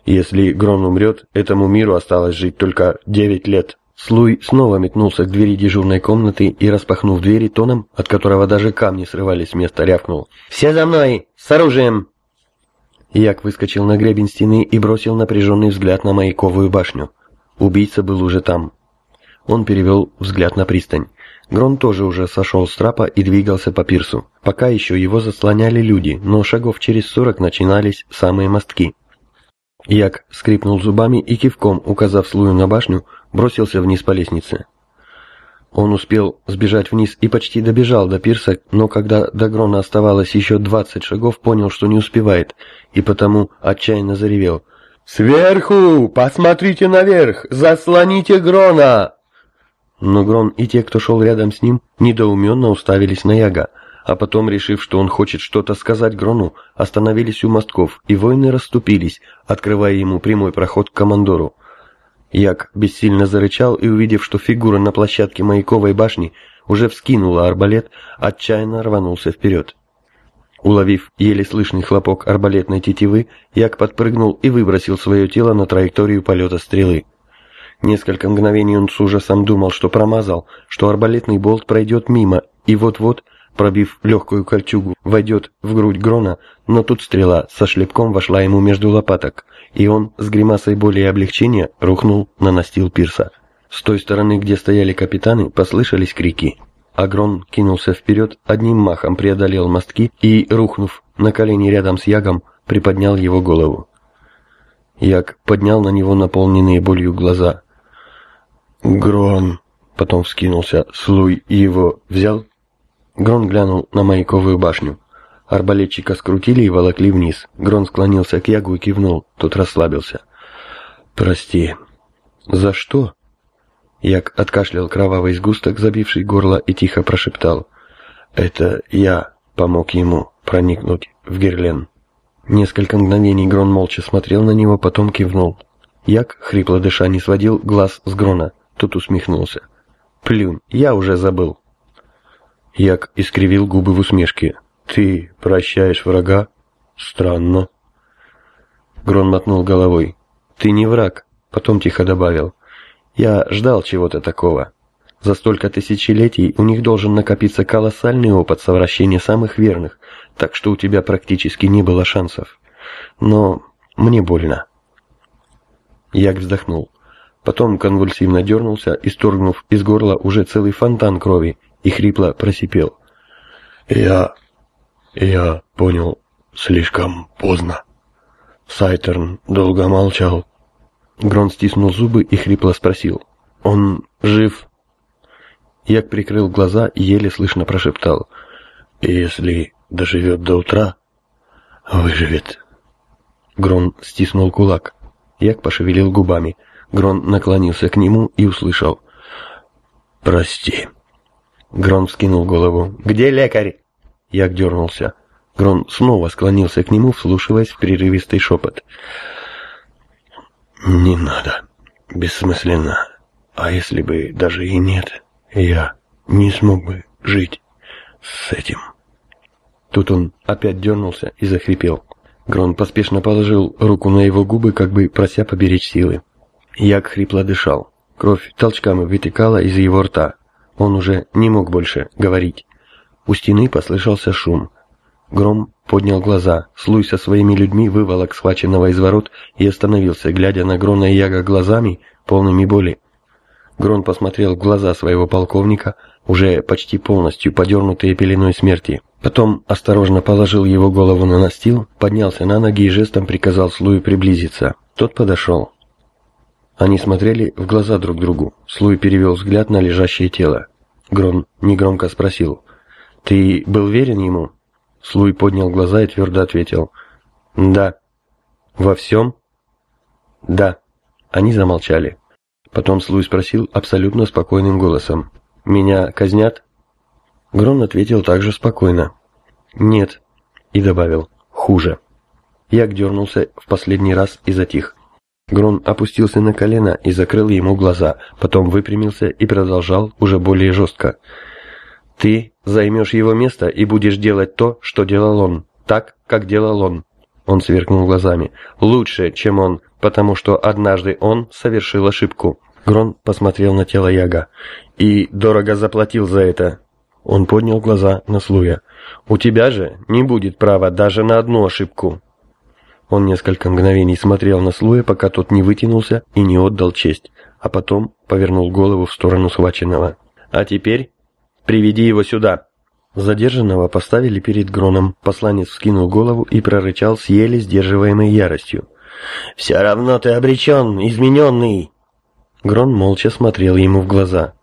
Если Грон умрет, этому миру осталось жить только девять лет». Слуй снова метнулся к двери дежурной комнаты и, распахнув двери тоном, от которого даже камни срывались с места, рявкнул. «Все за мной! С оружием!» Як выскочил на гребень стены и бросил напряженный взгляд на маяковую башню. Убийца был уже там. Он перевел взгляд на пристань. Грон тоже уже сошел с трапа и двигался по пирсу. Пока еще его заслоняли люди, но шагов через сорок начинались самые мостки. Як скрипнул зубами и кивком, указав слую на башню, бросился вниз по лестнице. Он успел сбежать вниз и почти добежал до пирса, но когда до Грона оставалось еще двадцать шагов, понял, что не успевает, и потому отчаянно заревел. «Сверху! Посмотрите наверх! Заслоните Грона!» Но Грон и те, кто шел рядом с ним, недоуменно уставились на Яга, а потом, решив, что он хочет что-то сказать Грону, остановились у мостков, и воины расступились, открывая ему прямой проход к командору. Як бессильно зарычал и, увидев, что фигура на площадке маяковой башни уже вскинула арбалет, отчаянно рванулся вперед. Уловив еле слышный хлопок арбалетной тетивы, Як подпрыгнул и выбросил свое тело на траекторию полета стрелы. Несколько мгновений он с ужасом думал, что промазал, что арбалетный болт пройдет мимо, и вот-вот пробив легкую кольчугу, войдет в грудь Грона, но тут стрела со шлепком вошла ему между лопаток, и он с гримасой боли и облегчения рухнул на настил пирса. С той стороны, где стояли капитаны, послышались крики. Агрон кинулся вперед, одним махом преодолел мостки и, рухнув на колени рядом с Ягом, приподнял его голову. Яг поднял на него наполненные болью глаза. «Грон!» Потом вскинулся Слуй его взял. Грон глянул на маяковую башню. Арбалетчика скрутили и волокли вниз. Грон склонился к Ягу и кивнул. Тот расслабился. «Прости». «За что?» Як откашлял кровавый сгусток, забивший горло, и тихо прошептал. «Это я помог ему проникнуть в Герлен». Несколько мгновений Грон молча смотрел на него, потом кивнул. Як, хрипло дыша, не сводил глаз с Грона. Тот усмехнулся. «Плюнь, я уже забыл». Як искривил губы в усмешке. «Ты прощаешь врага? Странно». Грон мотнул головой. «Ты не враг», потом тихо добавил. «Я ждал чего-то такого. За столько тысячелетий у них должен накопиться колоссальный опыт совращения самых верных, так что у тебя практически не было шансов. Но мне больно». Як вздохнул. Потом конвульсивно дернулся, исторгнув из горла уже целый фонтан крови, и хрипло просипел. «Я... я понял слишком поздно». Сайтерн долго молчал. Грон стиснул зубы и хрипло спросил. «Он жив?» Як прикрыл глаза и еле слышно прошептал. «Если доживет до утра, выживет». Грон стиснул кулак. Як пошевелил губами. Грон наклонился к нему и услышал. «Прости». Грон вскинул голову. «Где лекарь?» Як дернулся. Грон снова склонился к нему, вслушиваясь в прерывистый шепот. «Не надо. Бессмысленно. А если бы даже и нет, я не смог бы жить с этим». Тут он опять дернулся и захрипел. Грон поспешно положил руку на его губы, как бы прося поберечь силы. Як хрипло дышал. Кровь толчками вытекала из его рта. Он уже не мог больше говорить. У стены послышался шум. Гром поднял глаза. Слуй со своими людьми выволок схваченного из ворот и остановился, глядя на Грона и Яга глазами, полными боли. Грон посмотрел в глаза своего полковника, уже почти полностью подернутые пеленой смерти. Потом осторожно положил его голову на настил, поднялся на ноги и жестом приказал Слую приблизиться. Тот подошел. Они смотрели в глаза друг другу. Слуй перевел взгляд на лежащее тело. Грон негромко спросил. «Ты был верен ему?» Слуй поднял глаза и твердо ответил. «Да». «Во всем?» «Да». Они замолчали. Потом Слуй спросил абсолютно спокойным голосом. «Меня казнят?» Грон ответил также спокойно. «Нет». И добавил. «Хуже». Як дернулся в последний раз и затих. Грон опустился на колено и закрыл ему глаза, потом выпрямился и продолжал уже более жестко. «Ты займешь его место и будешь делать то, что делал он, так, как делал он». Он сверкнул глазами. «Лучше, чем он, потому что однажды он совершил ошибку». Грон посмотрел на тело Яга. «И дорого заплатил за это». Он поднял глаза на Слуя. «У тебя же не будет права даже на одну ошибку». Он несколько мгновений смотрел на Слуя, пока тот не вытянулся и не отдал честь, а потом повернул голову в сторону схваченного. «А теперь приведи его сюда!» Задержанного поставили перед Гроном. Посланец вскинул голову и прорычал с еле сдерживаемой яростью. «Все равно ты обречен, измененный!» Грон молча смотрел ему в глаза.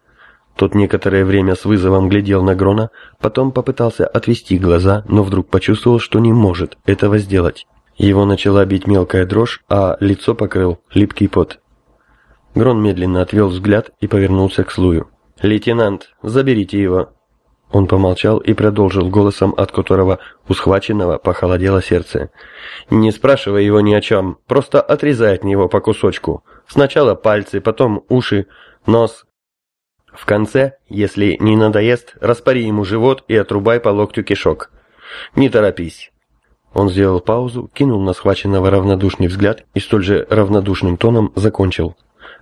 Тот некоторое время с вызовом глядел на Грона, потом попытался отвести глаза, но вдруг почувствовал, что не может этого сделать. Его начала бить мелкая дрожь, а лицо покрыл липкий пот. Грон медленно отвел взгляд и повернулся к Слую. «Лейтенант, заберите его!» Он помолчал и продолжил голосом, от которого у схваченного похолодело сердце. «Не спрашивай его ни о чем, просто отрезай от него по кусочку. Сначала пальцы, потом уши, нос. В конце, если не надоест, распори ему живот и отрубай по локтю кишок. Не торопись, он сделал паузу, кинул на схваченного равнодушный взгляд и столь же равнодушным тоном закончил.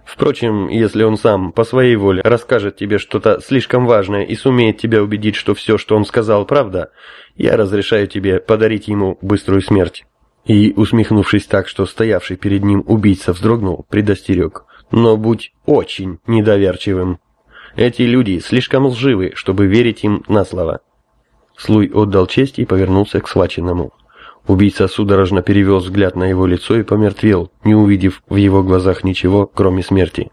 Впрочем, если он сам, по своей воле, расскажет тебе что-то слишком важное и сумеет тебя убедить, что все, что он сказал, правда, я разрешаю тебе подарить ему быструю смерть». И, усмехнувшись так, что стоявший перед ним убийца вздрогнул, предостерег. «Но будь очень недоверчивым. Эти люди слишком лживы, чтобы верить им на слово. Слуй отдал честь и повернулся к схваченному. Убийца судорожно перевел взгляд на его лицо и помертвел, не увидев в его глазах ничего, кроме смерти.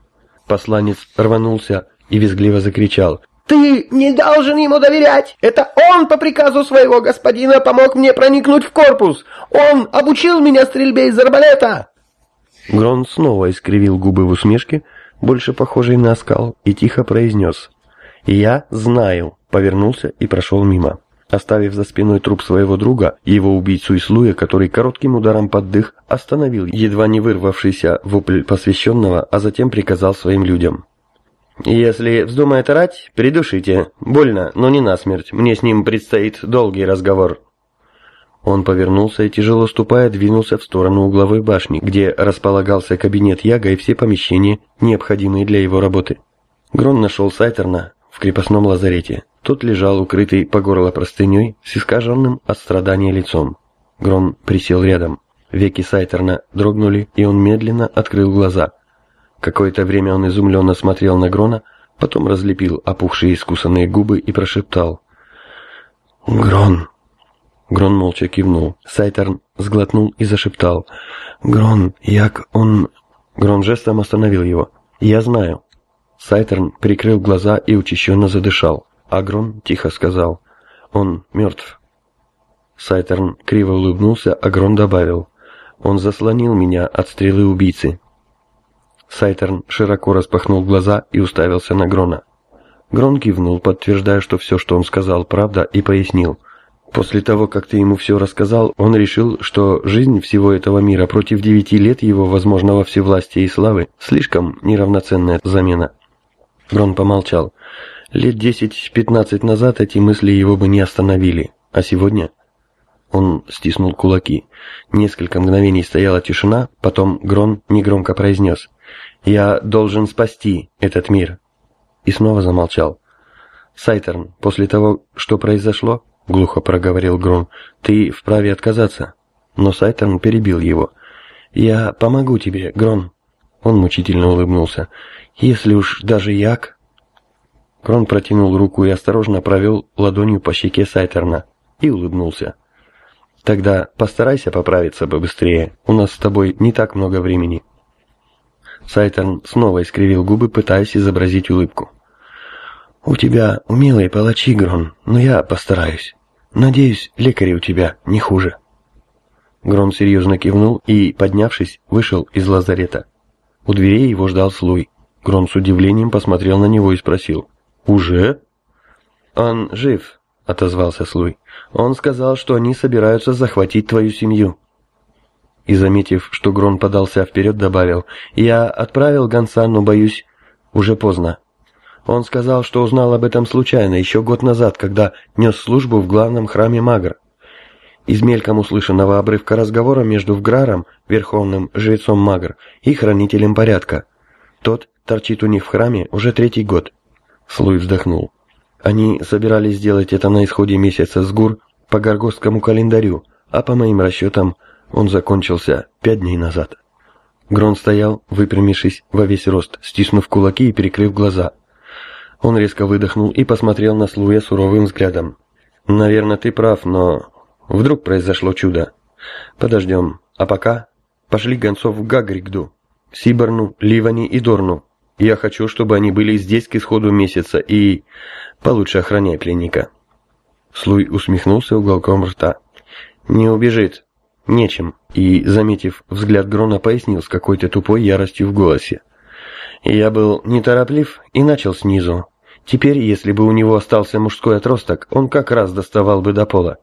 Посланец рванулся и визгливо закричал. «Ты не должен ему доверять! Это он по приказу своего господина помог мне проникнуть в корпус! Он обучил меня стрельбе из арбалета!» Грон снова искривил губы в усмешке, больше похожей на оскал, и тихо произнес. «Я знаю», повернулся и прошел мимо оставив за спиной труп своего друга, его убийцу Ислуя, который коротким ударом под дых остановил едва не вырвавшийся вопль посвященного, а затем приказал своим людям. «Если вздумает орать, придушите. Больно, но не насмерть. Мне с ним предстоит долгий разговор». Он повернулся и, тяжело ступая, двинулся в сторону угловой башни, где располагался кабинет Яга и все помещения, необходимые для его работы. Грон нашел Сайтерна в крепостном лазарете. Тот лежал укрытый по горло простыней с искаженным от страдания лицом. Грон присел рядом. Веки Сайтерна дрогнули, и он медленно открыл глаза. Какое-то время он изумленно смотрел на Грона, потом разлепил опухшие искусанные губы и прошептал. «Грон!» Грон молча кивнул. Сайтерн сглотнул и зашептал. «Грон, як он...» Грон жестом остановил его. «Я знаю». Сайтерн прикрыл глаза и учащенно задышал. Агрон тихо сказал. «Он мертв». Сайтерн криво улыбнулся, Агрон добавил. «Он заслонил меня от стрелы убийцы». Сайтерн широко распахнул глаза и уставился на Грона. Грон кивнул, подтверждая, что все, что он сказал, правда, и пояснил. «После того, как ты ему все рассказал, он решил, что жизнь всего этого мира против девяти лет его возможного всевластия и славы слишком неравноценная замена». Грон помолчал. Лет десять-пятнадцать назад эти мысли его бы не остановили, а сегодня... Он стиснул кулаки. Несколько мгновений стояла тишина, потом Грон негромко произнес. «Я должен спасти этот мир». И снова замолчал. «Сайтерн, после того, что произошло, — глухо проговорил Грон, — ты вправе отказаться». Но Сайтерн перебил его. «Я помогу тебе, Грон». Он мучительно улыбнулся. «Если уж даже як...» Крон протянул руку и осторожно провел ладонью по щеке Сайтерна и улыбнулся. «Тогда постарайся поправиться бы быстрее, у нас с тобой не так много времени». Сайтерн снова искривил губы, пытаясь изобразить улыбку. «У тебя умелые палачи, Грон, но я постараюсь. Надеюсь, лекари у тебя не хуже». Грон серьезно кивнул и, поднявшись, вышел из лазарета. У дверей его ждал Слуй. Грон с удивлением посмотрел на него и спросил. «Уже?» «Он жив», — отозвался Слуй. «Он сказал, что они собираются захватить твою семью». И, заметив, что Грон подался вперед, добавил, «Я отправил гонца, но, боюсь, уже поздно. Он сказал, что узнал об этом случайно, еще год назад, когда нес службу в главном храме Магр. Из мельком услышанного обрывка разговора между Вграром, верховным жрецом Магр, и хранителем порядка. Тот торчит у них в храме уже третий год. Слуй вздохнул. Они собирались сделать это на исходе месяца с гур по горгостскому календарю, а по моим расчетам он закончился пять дней назад. Грон стоял, выпрямившись во весь рост, стиснув кулаки и перекрыв глаза. Он резко выдохнул и посмотрел на Слуя суровым взглядом. «Наверное, ты прав, но вдруг произошло чудо. Подождем. А пока пошли гонцов в Гагригду, Сиборну, Ливани и Дорну. Я хочу, чтобы они были здесь к исходу месяца и... Получше охраняй пленника». Слуй усмехнулся уголком рта. «Не убежит. Нечем». И, заметив взгляд Грона, пояснил с какой-то тупой яростью в голосе. «Я был нетороплив и начал снизу. Теперь, если бы у него остался мужской отросток, он как раз доставал бы до пола».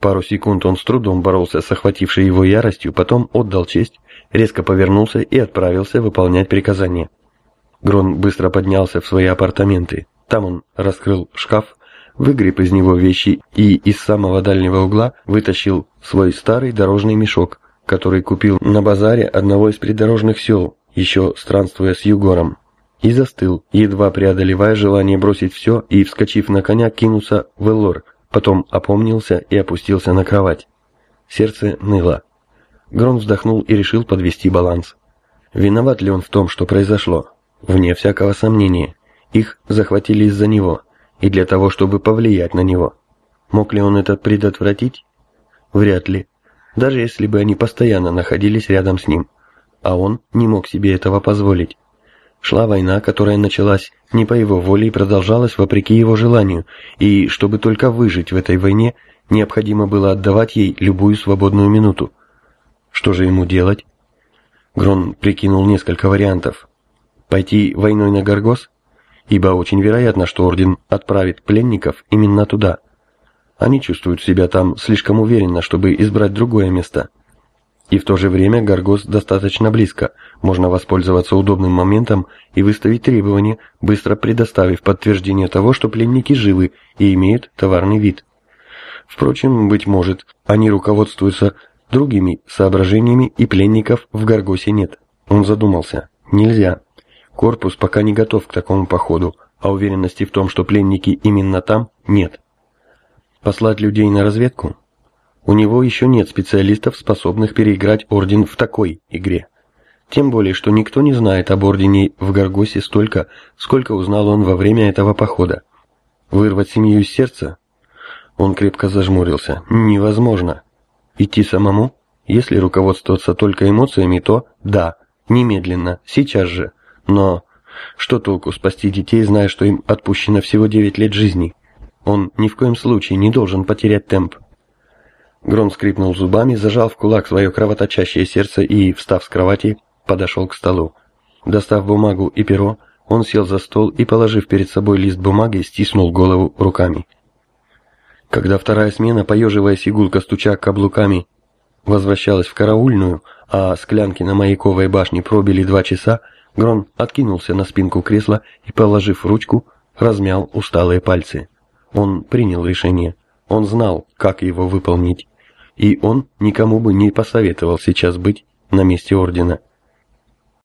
Пару секунд он с трудом боролся с охватившей его яростью, потом отдал честь, резко повернулся и отправился выполнять приказание. Грон быстро поднялся в свои апартаменты. Там он раскрыл шкаф, выгреб из него вещи и из самого дальнего угла вытащил свой старый дорожный мешок, который купил на базаре одного из придорожных сел, еще странствуя с Югором. И застыл, едва преодолевая желание бросить все и, вскочив на коня, кинуться в Эллор, потом опомнился и опустился на кровать. Сердце ныло. Грон вздохнул и решил подвести баланс. Виноват ли он в том, что произошло? Вне всякого сомнения. Их захватили из-за него и для того, чтобы повлиять на него. Мог ли он это предотвратить? Вряд ли. Даже если бы они постоянно находились рядом с ним. А он не мог себе этого позволить. Шла война, которая началась не по его воле и продолжалась вопреки его желанию, и чтобы только выжить в этой войне, необходимо было отдавать ей любую свободную минуту. Что же ему делать? Грон прикинул несколько вариантов. Пойти войной на Гаргос? Ибо очень вероятно, что Орден отправит пленников именно туда. Они чувствуют себя там слишком уверенно, чтобы избрать другое место – и в то же время Гаргос достаточно близко, можно воспользоваться удобным моментом и выставить требования, быстро предоставив подтверждение того, что пленники живы и имеют товарный вид. Впрочем, быть может, они руководствуются другими соображениями и пленников в Гаргосе нет. Он задумался. Нельзя. Корпус пока не готов к такому походу, а уверенности в том, что пленники именно там, нет. Послать людей на разведку? У него еще нет специалистов, способных переиграть Орден в такой игре. Тем более, что никто не знает об Ордене в Гаргосе столько, сколько узнал он во время этого похода. Вырвать семью из сердца? Он крепко зажмурился. Невозможно. Идти самому? Если руководствоваться только эмоциями, то да, немедленно, сейчас же. Но что толку спасти детей, зная, что им отпущено всего 9 лет жизни? Он ни в коем случае не должен потерять темп. Грон скрипнул зубами, зажал в кулак свое кровоточащее сердце и, встав с кровати, подошел к столу. Достав бумагу и перо, он сел за стол и, положив перед собой лист бумаги, стиснул голову руками. Когда вторая смена, поеживаясь игулка стуча каблуками, возвращалась в караульную, а склянки на маяковой башне пробили два часа, Грон откинулся на спинку кресла и, положив ручку, размял усталые пальцы. Он принял решение. Он знал, как его выполнить и он никому бы не посоветовал сейчас быть на месте ордена.